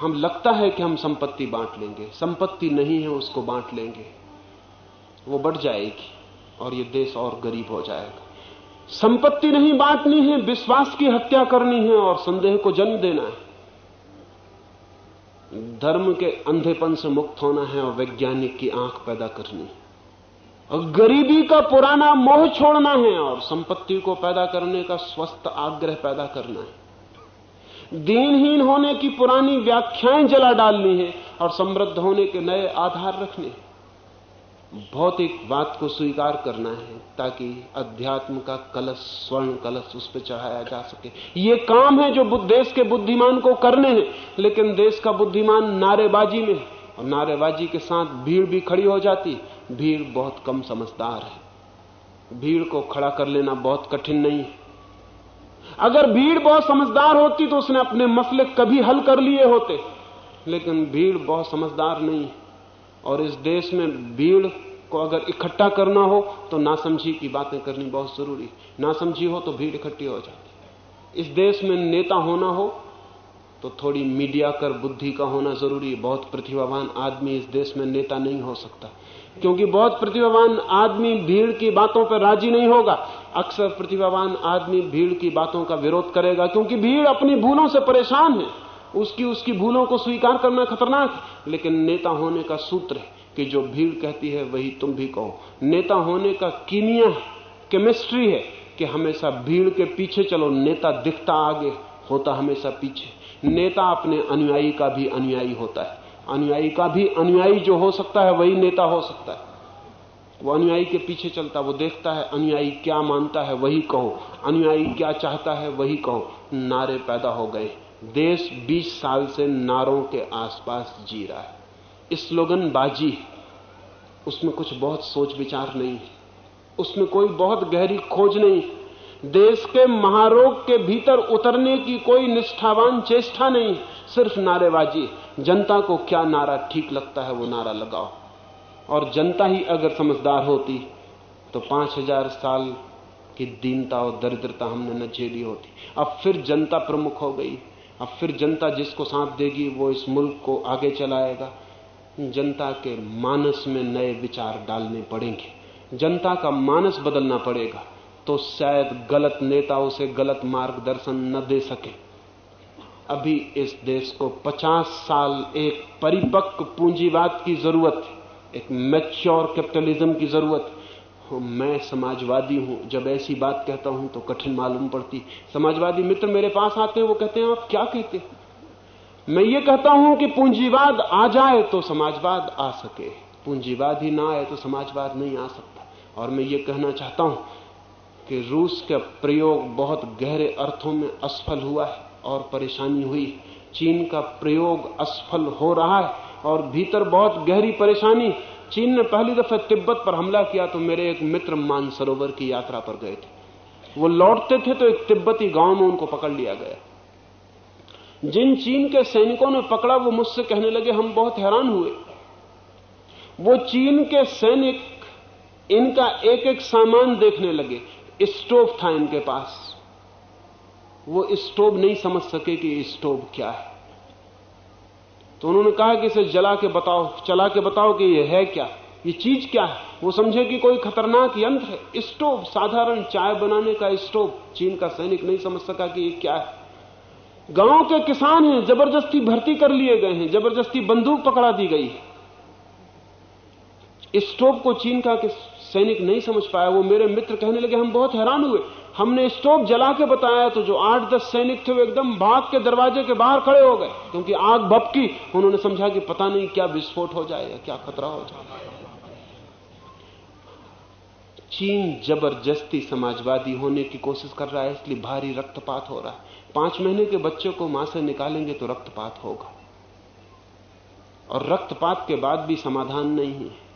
हम लगता है कि हम संपत्ति बांट लेंगे। संपत्ति नहीं है, उसको बांट लेंगे। वो बढ़ जाएगी और ये देश और गरीब हो जाएगा। संपत्ति नहीं बांटनी है, विश्वास की हत्या करनी है और संदेह को जन्म देना है। धर्म के अंधेपन से मुक्त होना है और वैज्ञानिक की आँख पैदा करनी है। और गरीबी का पुराना मोह छोड़ना है और संपत्ति को पैदा करने का स्वस्थ आग्रह पैदा करना है। दीनहीन होने की पुरानी व्याख्याएँ जला डालनी है और समृद्ध होने के नए आधार रखने हैं। भौतिक बात को स्वीकार करना है ताकि अध्यात्म का कलश, स्वर्ण कलश उस पर चढ़ाया जा सके। ये काम है जो देश के बुद्धिमान को करने हैं, लेकिन देश का बुद्धिमान नारेबाजी में और नारेबाजी के साथ भीड़ भी खड़ी हो जाती भीड़ बहुत कम समझदार है। भीड़ को खड़ा कर लेना बहुत कठिन नहीं है। अगर भीड़ बहुत समझदार होती तो उसने अपने मसले कभी हल कर लिए होते, लेकिन भीड़ बहुत समझदार नहीं है। और इस देश में भीड़ को अगर इकट्ठा करना हो तो नासमझी की बातें करनी बहुत ज़रूरी नासमझी हो तो भीड़ इकट्ठी हो जाती इस देश में नेता होना हो तो थोड़ी मीडिया कर बुद्धि का होना ज़रूरी है। बहुत प्रतिभावान आदमी इस देश में नेता नहीं हो सकता। क्योंकि बहुत प्रतिभावान आदमी भीड़ की बातों पर राज़ी नहीं होगा। अक्सर प्रतिभावान आदमी भीड़ की बातों का विरोध करेगा, क्योंकि भीड़ अपनी भूलों से परेशान है। उसकी उसकी भूलों को स्वीकार करना खतरनाक। लेकिन नेता होने का सूत्र है कि जो भीड़ कहती है, वही तुम भी कहो। नेता होने का कीमिया केमिस्ट्री है कि हमेशा भीड़ के पीछे चलो, नेता दिखता आगे, होता हमेशा पीछे। नेता अपने अनुयायी का भी अनुयायी होता है। अनुयायी का भी अनुयायी जो हो सकता है, वही नेता हो सकता है। वो अनुयायी के पीछे चलता, वो देखता है, अनुयायी क्या मानता है, वही कहो। अनुयायी क्या चाहता है, वही कहो। नारे पैदा हो गए। देश 20 साल से नारों के आसपास जी रहा है। स्लोगन बाजी है। उसमें कुछ बहुत सोच विचार नहीं है। उसमें कोई बहुत गहरी खोज नहीं देश के महारोग के भीतर उतरने की कोई निष्ठावान चेष्टा नहीं सिर्फ़ नारेबाजी जनता को क्या नारा ठीक लगता है वो नारा लगाओ। और जनता ही अगर समझदार होती तो पाँच हज़ार साल की दीनता और दरिद्रता हमने न झेली होती। अब फिर जनता प्रमुख हो गई। अब फिर जनता जिसको साथ देगी वो इस मुल्क को आगे चलाएगा। जनता के मानस में नए विचार डालने पड़ेंगे। जनता का मानस बदलना पड़ेगा तो शायद गलत नेता उसे गलत मार्गदर्शन न दे सके। अभी इस देश को 50 साल एक परिपक्व पूंजीवाद की ज़रूरत है, एक मैच्योर कैपिटलिज्म की ज़रूरत मैं समाजवादी हूँ। जब ऐसी बात कहता हूँ तो कठिन मालूम पड़ती। समाजवादी मित्र मेरे पास आते हैं, वो कहते हैं, आप क्या कहते हैं? मैं ये कहता हूँ कि पूंजीवाद आ जाए तो समाजवाद आ सके। पूंजीवाद ही ना आए तो समाजवाद नहीं आ सकता। और मैं ये कहना चाहता हूँ कि रूस का प्रयोग बहुत गहरे अर्थों में असफल हुआ है और परेशानी हुई चीन का प्रयोग असफल हो रहा है और भीतर बहुत गहरी परेशानी चीन ने पहली दफे तिब्बत पर हमला किया तो मेरे एक मित्र मानसरोवर की यात्रा पर गए थे। वो लौटते थे तो एक तिब्बती गाँव में उनको पकड़ लिया गया। जिन चीन के सैनिकों ने पकड़ा, वो मुझसे कहने लगे, हम बहुत हैरान हुए। वो चीन के सैनिक इनका एक एक सामान देखने लगे। स्टोव था इनके पास। वो स्टोव नहीं समझ सके कि स्टोव क्या है। तो उन्होंने कहा कि इसे जला के बताओ, चला के बताओ कि ये है क्या? ये चीज़ क्या है? वो समझे कि कोई खतरनाक यंत्र है। स्टोव, साधारण चाय बनाने का स्टोव। चीन का सैनिक नहीं समझ सका कि ये क्या है। गाँव के किसान हैं, ज़बरदस्ती भर्ती कर लिए गए हैं, ज़बरदस्ती बंदूक पकड़ा दी गई है। स्टोव को चीन का सैनिक नहीं समझ पाया, वो मेरे मित्र कहने लगे, हम बहुत हैरान हुए। हमने स्टोव जला के बताया तो जो आठ, दस सैनिक थे वो एकदम भाग के दरवाजे के बाहर खड़े हो गए। क्योंकि आग भपकी, उन्होंने समझा कि पता नहीं क्या विस्फोट हो जाएगा क्या खतरा हो जाएगा चीन ज़बरदस्ती समाजवादी होने की कोशिश कर रहा है, इसलिए भारी रक्तपात हो रहा है। पाँच महीने के बच्चे को माँ से निकालेंगे तो रक्तपात होगा। और रक्तपात के बाद भी समाधान नहीं है।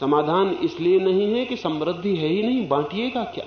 समाधान इसलिए नहीं है कि समृद्धि है ही नहीं, बांटिएगा क्या?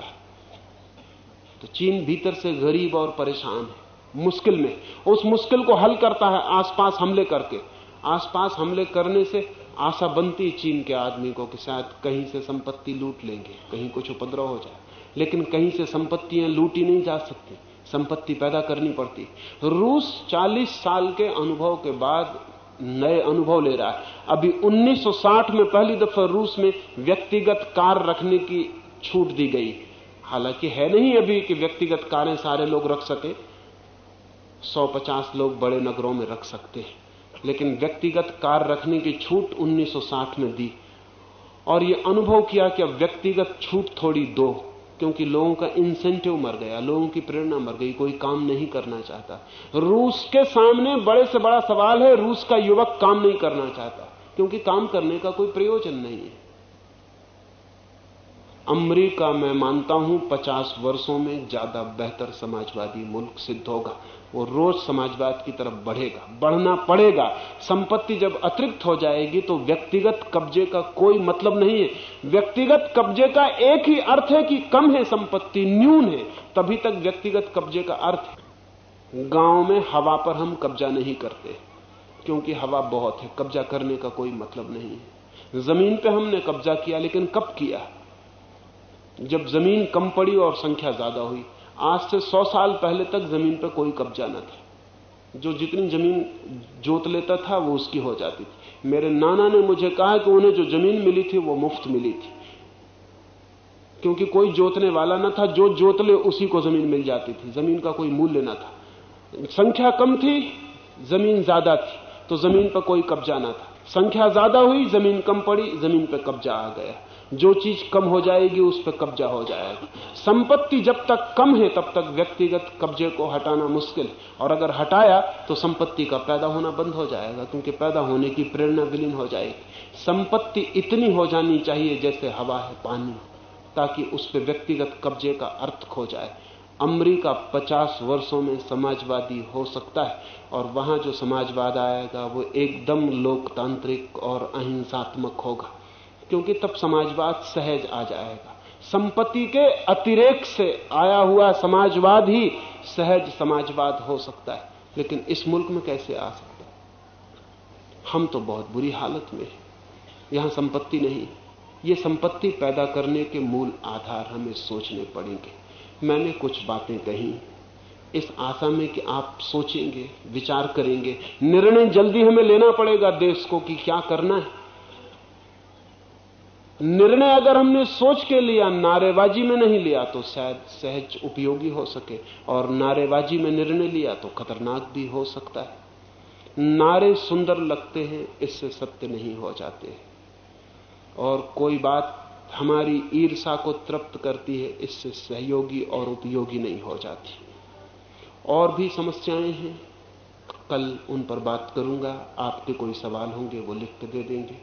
तो चीन भीतर से गरीब और परेशान है, मुश्किल में। उस मुश्किल को हल करता है आसपास हमले करके। आसपास हमले करने से आशा बनती चीन के आदमी को कि शायद कहीं से संपत्ति लूट लेंगे, कहीं कुछ उपद्रव हो जाए। लेकिन कहीं से संपत्तियाँ लूटी नहीं जा सकती, संपत्ति पैदा करनी पड़ती। रूस 40 साल के अनुभव के बाद नए अनुभव ले रहा है। अभी 1960 में पहली दफ़ा रूस में व्यक्तिगत कार रखने की छूट दी गई। हालाँकि है नहीं अभी कि व्यक्तिगत कारें सारे लोग रख सके। 150 लोग बड़े नगरों में रख सकते हैं। लेकिन व्यक्तिगत कार रखने की छूट 1960 में दी। और यह अनुभव किया कि अब व्यक्तिगत छूट थोड़ी दो क्योंकि लोगों का इंसेंटिव मर गया, लोगों की प्रेरणा मर गई, कोई काम नहीं करना चाहता। रूस के सामने बड़े से बड़ा सवाल है, रूस का युवक काम नहीं करना चाहता, क्योंकि काम करने का कोई प्रयोजन नहीं है। अमरीका मैं मानता हूँ, पचास वर्षों में ज़्यादा बेहतर समाजवादी मुल्क सिद्ध होगा। वो रोज समाजवाद की तरफ़ बढ़ेगा, बढ़ना पड़ेगा। संपत्ति जब अतिरिक्त हो जाएगी तो व्यक्तिगत कब्जे का कोई मतलब नहीं है। व्यक्तिगत कब्जे का एक ही अर्थ है कि कम है संपत्ति, न्यून है। तभी तक व्यक्तिगत कब्जे का अर्थ गाँव में हवा पर हम कब्जा नहीं करते, क्योंकि हवा बहुत है। कब्जा करने का कोई मतलब नहीं है। ज़मीन पे हमने कब्जा किया, लेकिन कब किया? जब ज़मीन कम पड़ी और संख्या ज़्यादा हुई आज से सौ साल पहले तक ज़मीन पर कोई कब्जा न था। जो जितनी ज़मीन जोत लेता था, वो उसकी हो जाती थी। मेरे नाना ने मुझे कहा कि उन्हें जो ज़मीन मिली थी, वो मुफ़्त मिली थी। क्योंकि कोई जोतने वाला न था, जो जोत ले, उसी को ज़मीन मिल जाती थी। ज़मीन का कोई मूल्य न था। संख्या कम थी, ज़मीन ज़्यादा थी तो ज़मीन पर कोई कब्जा ना था। संख्या ज़्यादा हुई, ज़मीन कम पड़ी, ज़मीन पर कब्जा आ गया। जो चीज़ कम हो जाएगी उस पर कब्जा हो जाएगा। संपत्ति जब तक कम है, तब तक व्यक्तिगत कब्जे को हटाना मुश्किल और अगर हटाया तो संपत्ति का पैदा होना बंद हो जाएगा, क्योंकि पैदा होने की प्रेरणा विलीन हो जाएगी। संपत्ति इतनी हो जानी चाहिए जैसे हवा है पानी, ताकि उस पर व्यक्तिगत कब्जे का अर्थ खो जाए। अमरीका 50 वर्षों में समाजवादी हो सकता है, और वहाँ जो समाजवाद आएगा, वो एकदम लोकतांत्रिक और अहिंसात्मक होगा। क्योंकि तब समाजवाद सहज आ जाएगा। संपत्ति के अतिरेक से आया हुआ समाजवाद ही सहज समाजवाद हो सकता है। लेकिन इस मुल्क में कैसे आ सकता है? हम तो बहुत बुरी हालत में हैं। यहाँ संपत्ति नहीं। ये संपत्ति पैदा करने के मूल आधार हमें सोचने पड़ेंगे। मैंने कुछ बातें कही। इस आशा में कि आप सोचेंगे, विचार करेंगे। निर्णय जल्दी हमें लेना पड़ेगा देश को कि क्या करना है। निर्णय अगर हमने सोच के लिया, नारेबाजी में नहीं लिया तो शायद सहज उपयोगी हो सके। और नारेबाजी में निर्णय लिया तो खतरनाक भी हो सकता है। नारे सुंदर लगते हैं, इससे सत्य नहीं हो जाते और कोई बात हमारी ईर्षा को तृप्त करती है, इससे सहयोगी और उपयोगी नहीं हो जाती। और भी समस्याएँ हैं। कल उन पर बात करूँगा, आपके कोई सवाल होंगे, वो लिख के दे देंगे।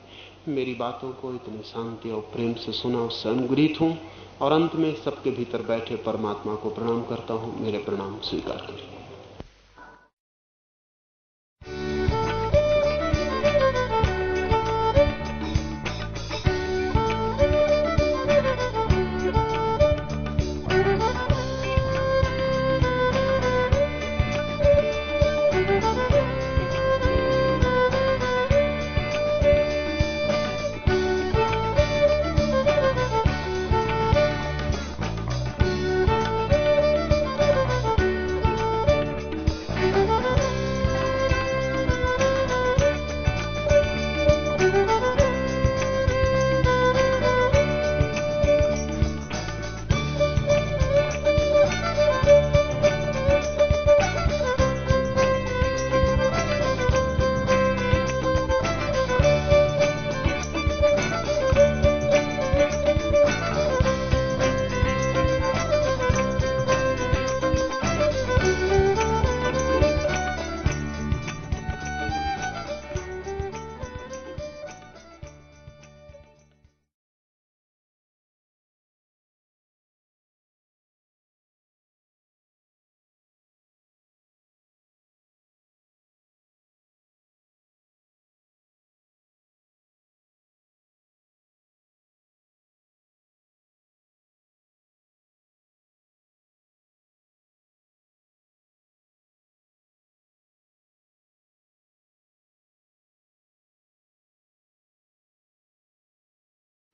मेरी बातों को इतनी शांति और प्रेम से सुना उससे अनुग्रहित हूँ और अंत में सबके भीतर बैठे परमात्मा को प्रणाम करता हूँ। मेरे प्रणाम स्वीकार करें